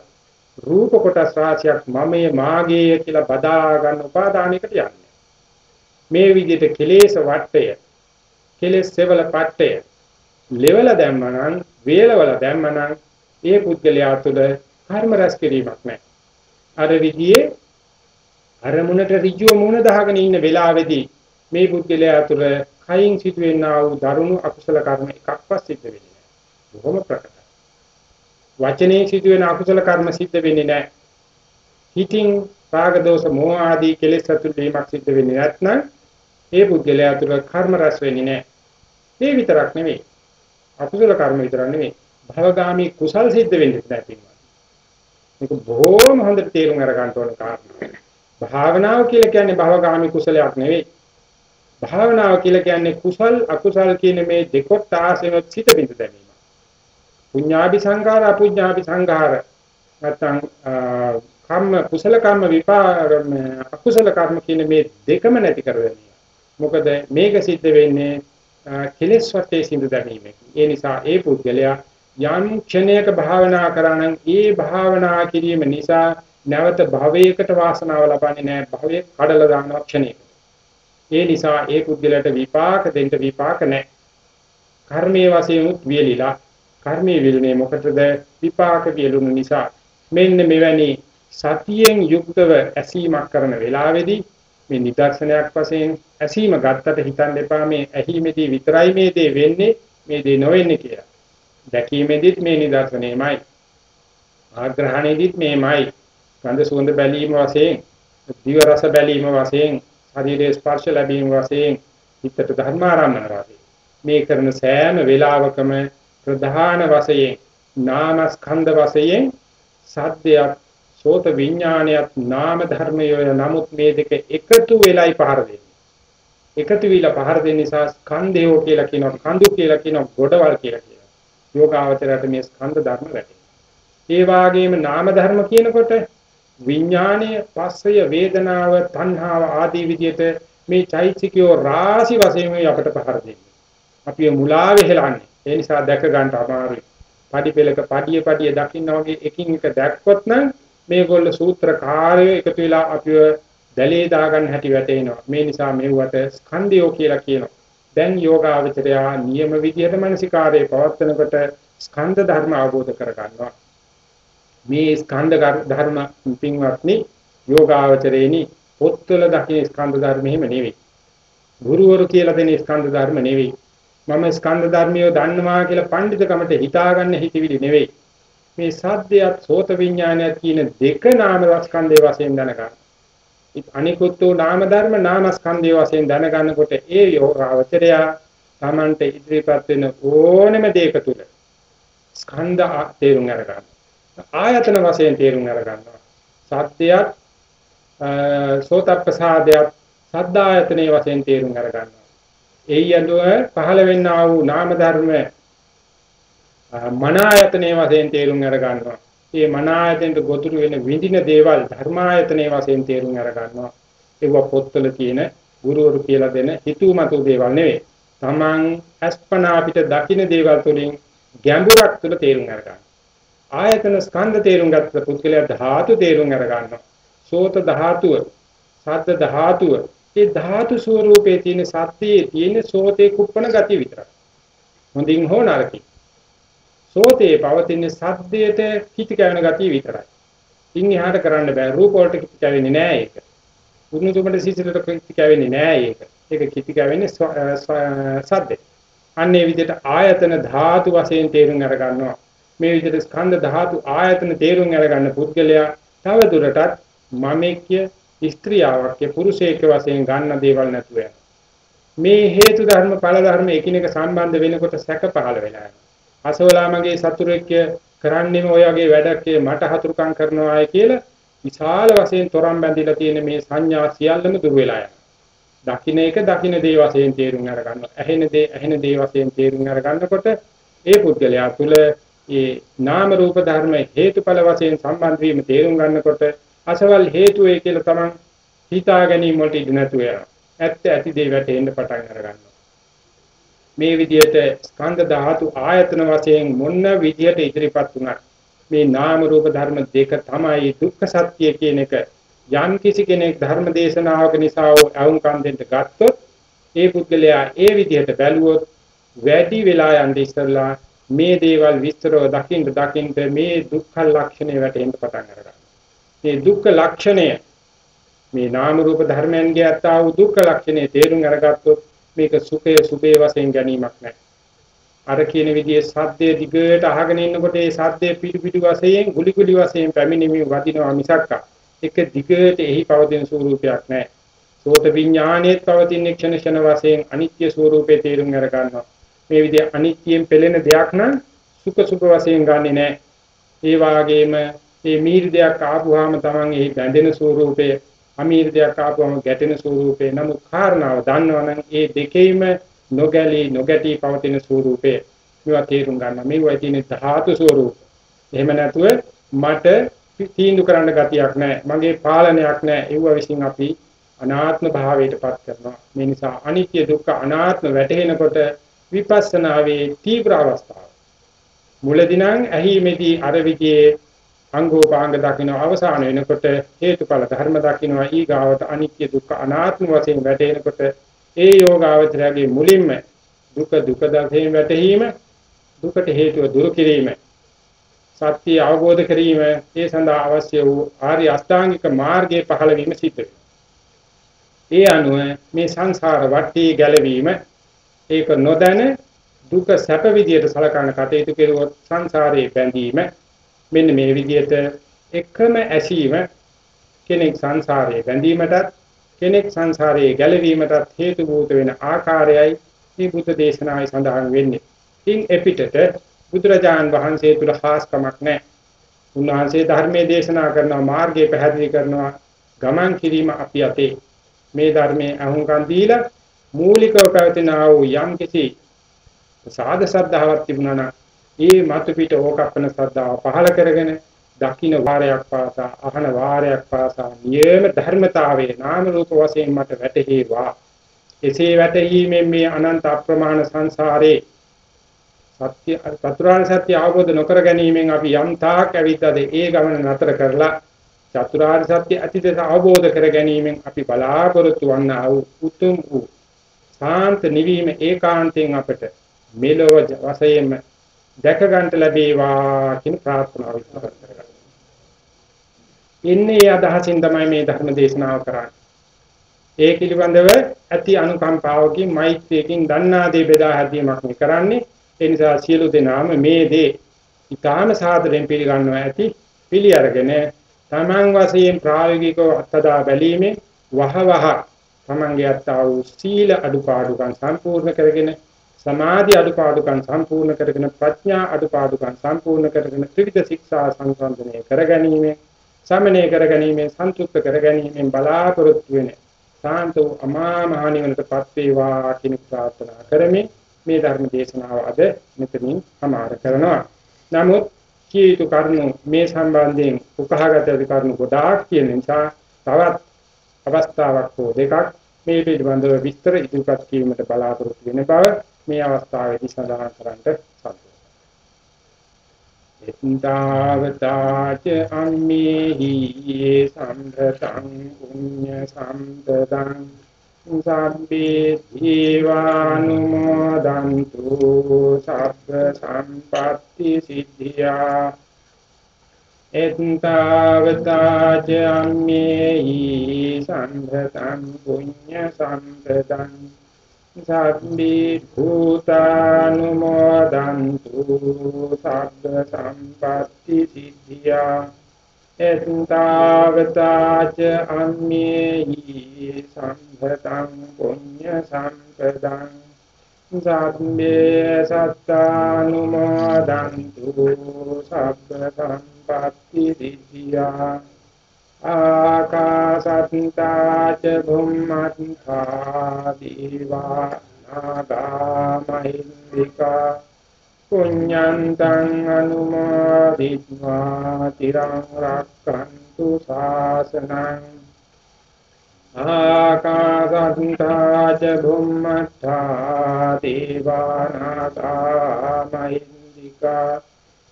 Speaker 1: රූප කොටස් රාශියක් මමයේ මාගේ කියලා බදා ගන්න උපාදානයකට යන්නේ. මේ විදිහට කෙලේශ වටය කෙලෙස් සෙවල පට්ටය ලෙවල දැම්මනම් වේලවල දැම්මනම් ඒ පුද්ගලයා තුළ කර්ම රැස් කිරීමක් නැහැ. අර විදිහේ අරමුණට ඍජුව මුණ දහගෙන ඉන්න වෙලාවේදී මේ පුද්ගලයා තුළ කයින් සිදුවෙනා වූ දරුණු අකුසල කර්ම එකක්වත් සිද්ධ වෙන්නේ නැහැ. බොහොම ප්‍රකටයි. වචනේ සිදුවෙන අකුසල කර්ම සිද්ධ වෙන්නේ නැහැ. හිතින් රාග දෝෂ මෝහ ආදී කෙලෙස් සතුට වීමක් සිද්ධ වෙන්නේ නැත්නම් ඒ පුද්ගලයා තුළ කර්ම රැස් වෙන්නේ නැහැ. ඒ විතරක් නෙවෙයි. අකුසල කර්ම විතරක් නෙවෙයි. භවගාමී කුසල් සිද්ධ වෙන්නේ නැති මේක බොහොම හොඳට තේරුම් අරගන්න ඕන කාරණා. භාවනාව කියලා කියන්නේ භවගාමී කුසලයක් නෙවෙයි. භාවනාව කියලා කියන්නේ කුසල් අකුසල් කියන මේ දෙකොත් ආසෙම සිට බිඳ දැමීම. පුඤ්ඤාභි සංඛාර අපුඤ්ඤාභි සංඛාර නැත්නම් කම්ම කුසල කම්ම විපාක අකුසල කර්ම කියන මේ දෙකම නැති කර ගැනීම. මොකද මේක සිද්ධ වෙන්නේ කෙලෙස් වටේ සිඳ දැමීමෙන්. ඒ නිසා ඒ පුද්ගලයා යම් ක්ෂණයක භාවනා කරා නම් ඒ භාවනා කිරීම නිසා නැවත භවයකට වාසනාව ලබන්නේ නැහැ භවයේ කඩලා දානවා ක්ෂණයක. ඒ නිසා ඒ පුද්ගලයාට විපාක දෙන්න විපාක නැහැ. කර්මයේ වශයෙන් උත් වියලිලා කර්මයේ විලුනේ මොකටද විපාක වියලුණු නිසා මෙන්න මෙවැනි සතියෙන් යුක්තව ඇසීමක් කරන වෙලාවේදී මේ නිදර්ශනයක් වශයෙන් ඇසීම ගත්තට හිතන්න එපා මේ ඇහිමේදී විතරයි මේ දේ වෙන්නේ මේ දේ නොවෙන්නේ කියලා. දැකීමේදීත් මේ නිදර්ශනයමයි. ආග්‍රහණයේදීත් මේමයි. ගන්ධ සුවඳ බැලීම වශයෙන්, දිව රස බැලීම වශයෙන්, ශරීරයේ ස්පර්ශ ලැබීම වශයෙන්, හිතට ධර්මාරම්මන වශයෙන් මේ කරන සෑම වේලාවකම ප්‍රධාන වශයෙන් නාමස්කන්ධ වශයෙන් සද්දයක් සෝත විඥානයත් නාම ධර්මය නමුත් මේ දෙක එකතු වෙලයි පහර දෙන්නේ. එකතු විලා පහර දෙන්න නිසා ස්කන්ධයෝ කියලා කියනවා, කඳු කියලා කියනවා, ගොඩවල් කියලා කියනවා. යෝගාවචරයට මේ ස්කන්ධ ධර්ම වැටෙනවා. ඒ වාගේම නාම ධර්ම කියනකොට විඥානය, පස්සය, වේදනාව, තණ්හාව ආදී විදිහට මේ චෛතසිකයෝ රාශි වශයෙන් අපට පහර දෙන්නේ. අපි මුලා වෙහෙලන්නේ. ඒ නිසා දැක ගන්න අමාරුයි. පඩි පෙලක පඩිය පඩිය දකින්න වගේ එකින් එක දැක්කොත් නම් මේගොල්ල සූත්‍රකාරයෝ එකතු වෙලා අපිව දැලේ දාගන්න හැටි වැටෙනවා. මේ නිසා මෙව්වට ස්කන්ධයෝ කියලා කියනවා. දැන් යෝගාවචරයා නියම විදිහට මනසිකාරයේ පවත්වනකොට ස්කන්ධ ධර්ම අවබෝධ කරගන්නවා. මේ ස්කන්ධ ධර්ම පින්වත්නි යෝගාවචරේනි පොත්වල දකින ස්කන්ධ ධර්ම එහෙම නෙවෙයි. ගුරුවරු කියලා දෙන ස්කන්ධ ධර්ම නෙවෙයි. මම ස්කන්ධ ධර්මියෝ දන්නවා කියලා පඬිතුකමට හිතාගන්න හිතවිලි නෙවෙයි. මේ සද්දයත් සෝත විඥානයත් කියන දෙක නාම ස්කන්ධය වශයෙන් දැනගන්න. අනිකුත් නාම ධර්ම නාමස්කන්ධය වශයෙන් දැනගන්නකොට ඒ යෝගාවචරය Tamante ඉදිරිපත් වෙන ඕනෙම දෙයක තුල ස්කන්ධ තේරුම් අරගන්න. ආයතන වශයෙන් තේරුම් අරගන්නවා. සත්‍යයත් සෝතප්පසාදයක් සද්දායතනයේ වශයෙන් තේරුම් අරගන්නවා. ඒ යඳුව පහළ වෙන්නා වූ නාම ධර්ම මනායතනයේ වශයෙන් තේරුම් අරගන්නවා. මේ මනායතනට ගොදුරු වෙන විඳින දේවල් ධර්මායතනයේ වශයෙන් තේරුම් අරගන්නවා. ඒව පොත්වල තියෙන ගුරුවරු කියලා දෙන හිතුවමතු දේවල් නෙවෙයි. Taman අස්පනා අපිට දකින්න දේවල් තුළින් ගැඹුරක් තුළ තේරුම් අරගන්න. ආයතන ස්කන්ධ තේරුම් ගත්ත පුද්ගලයා ධාතු තේරුම් අරගන්නවා. සෝත ධාතුව, සද්ද ධාතුව, ඒ ධාතු ස්වરૂපයේ තියෙන සත්‍යයේ තියෙන සෝතේ කුප්පණ ගති විතරයි. හොඳින් හෝ නරකින්. සෝතේ පවතින සද්දයට කිති කැවෙන ගතිය විතරයි. ඉන් එහාට කරන්න බෑ. රූප වලට කිති කැවෙන්නේ නෑ ඒක. උණුසුමට සිසිලට කිති කැවෙන්නේ නෑ ඒක. ඒක කිති කැවෙන්නේ සද්දේ. අන්නේ විදිහට ආයතන ධාතු වශයෙන් තේරුම් අරගන්නවා. මේ විදිහට ස්කන්ධ ධාතු ආයතන තේරුම් අරගන්න පුද්ගලයා තව දුරටත් මමෙක්ය ස්ත්‍රියාවක්ය පුරුෂයෙක් වශයෙන් ගන්න දේවල් නැතුව මේ හේතු ධර්ම ඵල ධර්ම එකිනෙක සම්බන්ධ වෙනකොට සැක පහළ වෙලා යනවා. අසෝලාමගේ සතුරෙක්ය කරන්නේම ඔය වගේ වැඩක් මට හතුරුකම් කරනවායි කියලා විශාල වශයෙන් තොරන් බැඳිලා තියෙන මේ සංඥා සියල්ලම දුර වෙලා යනවා. දකින්න එක දකින්න දේ වශයෙන් තේරුම් අරගන්නවා. ඇහෙන දේ ඇහෙන දේ වශයෙන් තේරුම් අරගන්නකොට ඒ පුද්ගලයා තුළ ඒ නාම රූප ධර්ම හේතුඵල වශයෙන් සම්බන්ධ වීම තේරුම් ගන්නකොට අසවල් හේතු වේ කියලා තමන් හිතා ගැනීම වලට ඉඳ නැතුව යනවා. ඇත්ත ඇති දේ වැටෙන්න පටන් අරගන්නවා. මේ විදිහට ස්කන්ධ ධාතු ආයතන වශයෙන් මොන විදිහට ඉදිරිපත් වුණත් මේ නාම රූප ධර්ම දෙක තමයි දුක්ඛ සත්‍ය කියන එක යම් කිසි කෙනෙක් ධර්ම දේශනාවක නිසා වුන් දෙන්න ගත්තොත් ඒ පුද්ගලයා ඒ විදිහට බැලුවොත් වැඩි වෙලා යන්න ඉස්සරලා මේ දේවල් විස්තරව දකින්න දකින්න මේ දුක්ඛ ලක්ෂණය වැටෙන්න පටන් ගන්නවා. මේ දුක්ඛ ලක්ෂණය මේ නාම රූප ධර්මයන්ගේ අත්තා වූ දුක්ඛ ලක්ෂණය තේරුම් අරගත්තොත් මේක සුඛය සුභේ වශයෙන් ගැනීමක් නැහැ. අර කියන විදිහේ සද්දේ දිගට අහගෙන ඉන්නකොට ඒ සද්දේ පිටු පිටු වශයෙන් ගුලි ගුලි වශයෙන් පැමිණීමේ වදිනවා මිසක් එක දිගට එහි පවතින ස්වરૂපයක් නැහැ. සෝත විඥානයේ පවතින ක්ෂණ ක්ෂණ වශයෙන් අනිත්‍ය ස්වરૂපේ තේරුම් අර ගන්නවා. මේ විදිහ අනිත්‍යයෙන් පෙළෙන දෙයක් නම් සුඛ සුඛ වශයෙන් ගන්නෙ නෑ. ඒ වාගේම මේ මීර් දෙයක් ආපුවාම Taman ඒ බැඳෙන ස්වરૂපයේ අමීර් දෙයක් ආපුවාම ගැටෙන ස්වરૂපයේ නමුත් කාරණාව දන්නවනම් ඒ දෙකේම නොගැලී නොගැටි පවතින ස්වરૂපයේ මේවා තේරුම් ගන්න. මේවා තියෙන ධාතු ස්වરૂප. එහෙම නැතුව මට තීන්දුව කරන්න ගතියක් නැහැ. මගේ පාලනයක් නැහැ. ඒව විසින් අපි අනාත්ම භාවයටපත් කරනවා. මේ නිසා අනිත්‍ය දුක්ඛ අනාත්ම වැටහෙනකොට විපස්සනාවේ තීව්‍ර අවස්ථාව. මුලදී නම් ඇහිමේදී අර විදියේ අංගෝපාංග දකින්න අවසාන වෙනකොට හේතුඵල ධර්ම දකින්නවා ඊගාවට අනිත්‍ය දුක්ඛ අනාත්ම වශයෙන් වැටෙනකොට ඒ යෝගාවචරයේ මුලින්ම දුක දුක දර්ශයෙන් වැටහීම දුකට හේතුව දුරු කිරීම සත්‍ය අවබෝධ කිරීම ඒ සඳහා අවශ්‍ය වූ ආර්ය අෂ්ටාංගික මාර්ගයේ පහළ වීම සිද්ධ ඒ අනුව මේ සංසාර වටේ ගැලවීම ඒක නොදැන දුක සැප විදියට සලකන කටයුතු කෙරුවොත් සංසාරයේ බැඳීම මෙන්න මේ විදිහට එකම ඇසීම කෙනෙක් සංසාරයේ බැඳීමටත් කෙනෙක් සංසාරයේ ගැලවීමටත් හේතු භූත වෙන ආකාරයයි මේ බුද්ධ දේශනාවේ සඳහන් වෙන්නේ. ඉන් එපිටට බුදුරජාන් වහන්සේ තුල ખાસකමක් නැහැ. උන්වහන්සේ ධර්මයේ දේශනා කරනවා මාර්ගය පැහැදිලි කරනවා ගමන් කිරීම අපි අතේ මේ ධර්මයේ අහුම්කම් දීලා මූලිකව පැවතින ආ වූ යම් කිසි සාද සද්ධාවක් තිබුණා නම් ඒ මතු පිට ඕකප්පන ශ්‍රද්ධාව පහල කරගෙන දකින්න වාරයක් පාසා අහන වාරයක් පාසා නියම ධර්මතාවයේ නාම රූප වශයෙන් මට වැටහේවා. එසේ වැටහීමෙන් මේ අනන්ත අප්‍රමාණ සංසාරේ සත්‍ය චතුරාර්ය සත්‍ය අවබෝධ නොකර ගැනීමෙන් අපි යම් තාක් ඇවිද්දාද ඒ ගමන නතර කරලා චතුරාර්ය සත්‍ය අතිදස අවබෝධ කර ගැනීමෙන් අපි බලාපොරොත්තු වන්නා වූ උතුම් වූ සාන්ත නිවීම ඒකාන්තයෙන් අපට මෙලොව වශයෙන්ම දැක ගන්නට ලැබේවා කියන ප්‍රාර්ථනාව ඉස්මතු කරගන්නවා. ඉන්නේ අදහසින් තමයි මේ ධර්ම දේශනාව කරන්නේ. ඒ පිළිබඳව ඇති අනුකම්පාවකින් මෛත්‍රියකින් දන්නා දේ බෙදා හැදීමක් කරන්නේ. ඒ නිසා සියලු දෙනාම මේ දේ ඊටාම සාදරයෙන් පිළිගන්නවා ඇති පිළි අරගෙන තමන් වශයෙන් ප්‍රායෝගිකව අත්දා බැලීමේ වහවහ තමන්ගේ අත්තා වූ සීල අඩුපාඩුකම් සම්පූර්ණ කරගෙන සමාධි අඩුපාඩුකම් සම්පූර්ණ කරගෙන ප්‍රඥා අඩුපාඩුකම් සම්පූර්ණ කරගෙන ත්‍රිවිධ ශික්ෂා සංසන්දනය කරගැනීමේ සමනය කරගැනීමේ සන්තුෂ්ත කරගැනීමෙන් බලාපොරොත්තු වෙන සාන්ත වූ අමා මහ නිවනටපත් වේවා කියන ප්‍රාර්ථනා කරමි මේ ධර්ම දේශනාව අද මෙතනින් සමාර කරනවා. නමුත් කීතු කරුණු මේ සම්බන්ධයෙන් උකහාගත කරුණු ගොඩාක් කියන නිසා තවත් අවස්ථාවක් හෝ දෙකක් මේ පිළිබඳව විස්තර ඉදිරිපත් කිරීමට බලාපොරොත්තු වෙන බව මේ අවස්ථාවේදී සඳහන් කරන්නට සතුටුයි. එත්තාවතාච අම්මේහි සම්භතං පුඤ්ඤ සම්පදං සම්පේ දීවානුමෝදන්තු සබ්බ සම්පatti සිද්ධියා එත්තාවතාච අම්මේහි සම්භතං පුඤ්ඤ සම්පදං සබ්බේ භූතානුමෝදන්තු සබ්බ සම්පatti සිද්ධියා. එත්තාවතාච අම්මේහි සම්භතං පුඤ්ඤ සම්පදං සබ්බේ සත්තානුමෝදන්තු සබ්බ සම්පatti පත්ති දිට්ඨියා ආකාසත්තා ච භුම්මත්තා දීවා නාගා මහින්దికා පුඤ්ඤන්තං අනුමෝදිත්වා තිරං රක්ඛන්තු ශාසනං ආකාසත්තා ච භුම්මත්තා දීවානාතා මහින්దికා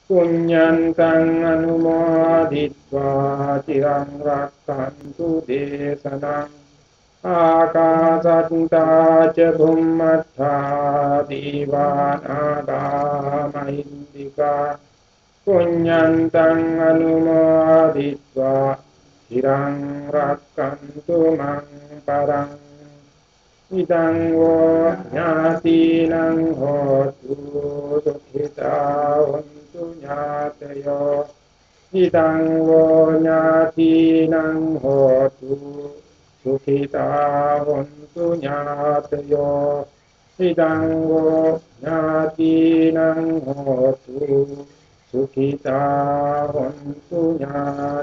Speaker 1: පුඤ්ඤන්තං අනුමෝදිත්වා තිරං රක්ඛන්තු දේශනං ආකාසත්තා ච භුම්මත්තා දීවානාගාමහින්దికා පුඤ්ඤන්තං අනුමෝදිත්වා තිරං රක්ඛන්තු මං පරං ඉදං වෝ ඥාතිනං හෝතු සුඛිතා ඥාතයෝ හිතං වෝ ඥාතිනං හෝතු සුඛිතා හොන්තු ඥාතයෝ හිතං වෝ ඥාතිනං හෝතු සුඛිතා හොන්තු ඥාතයෝ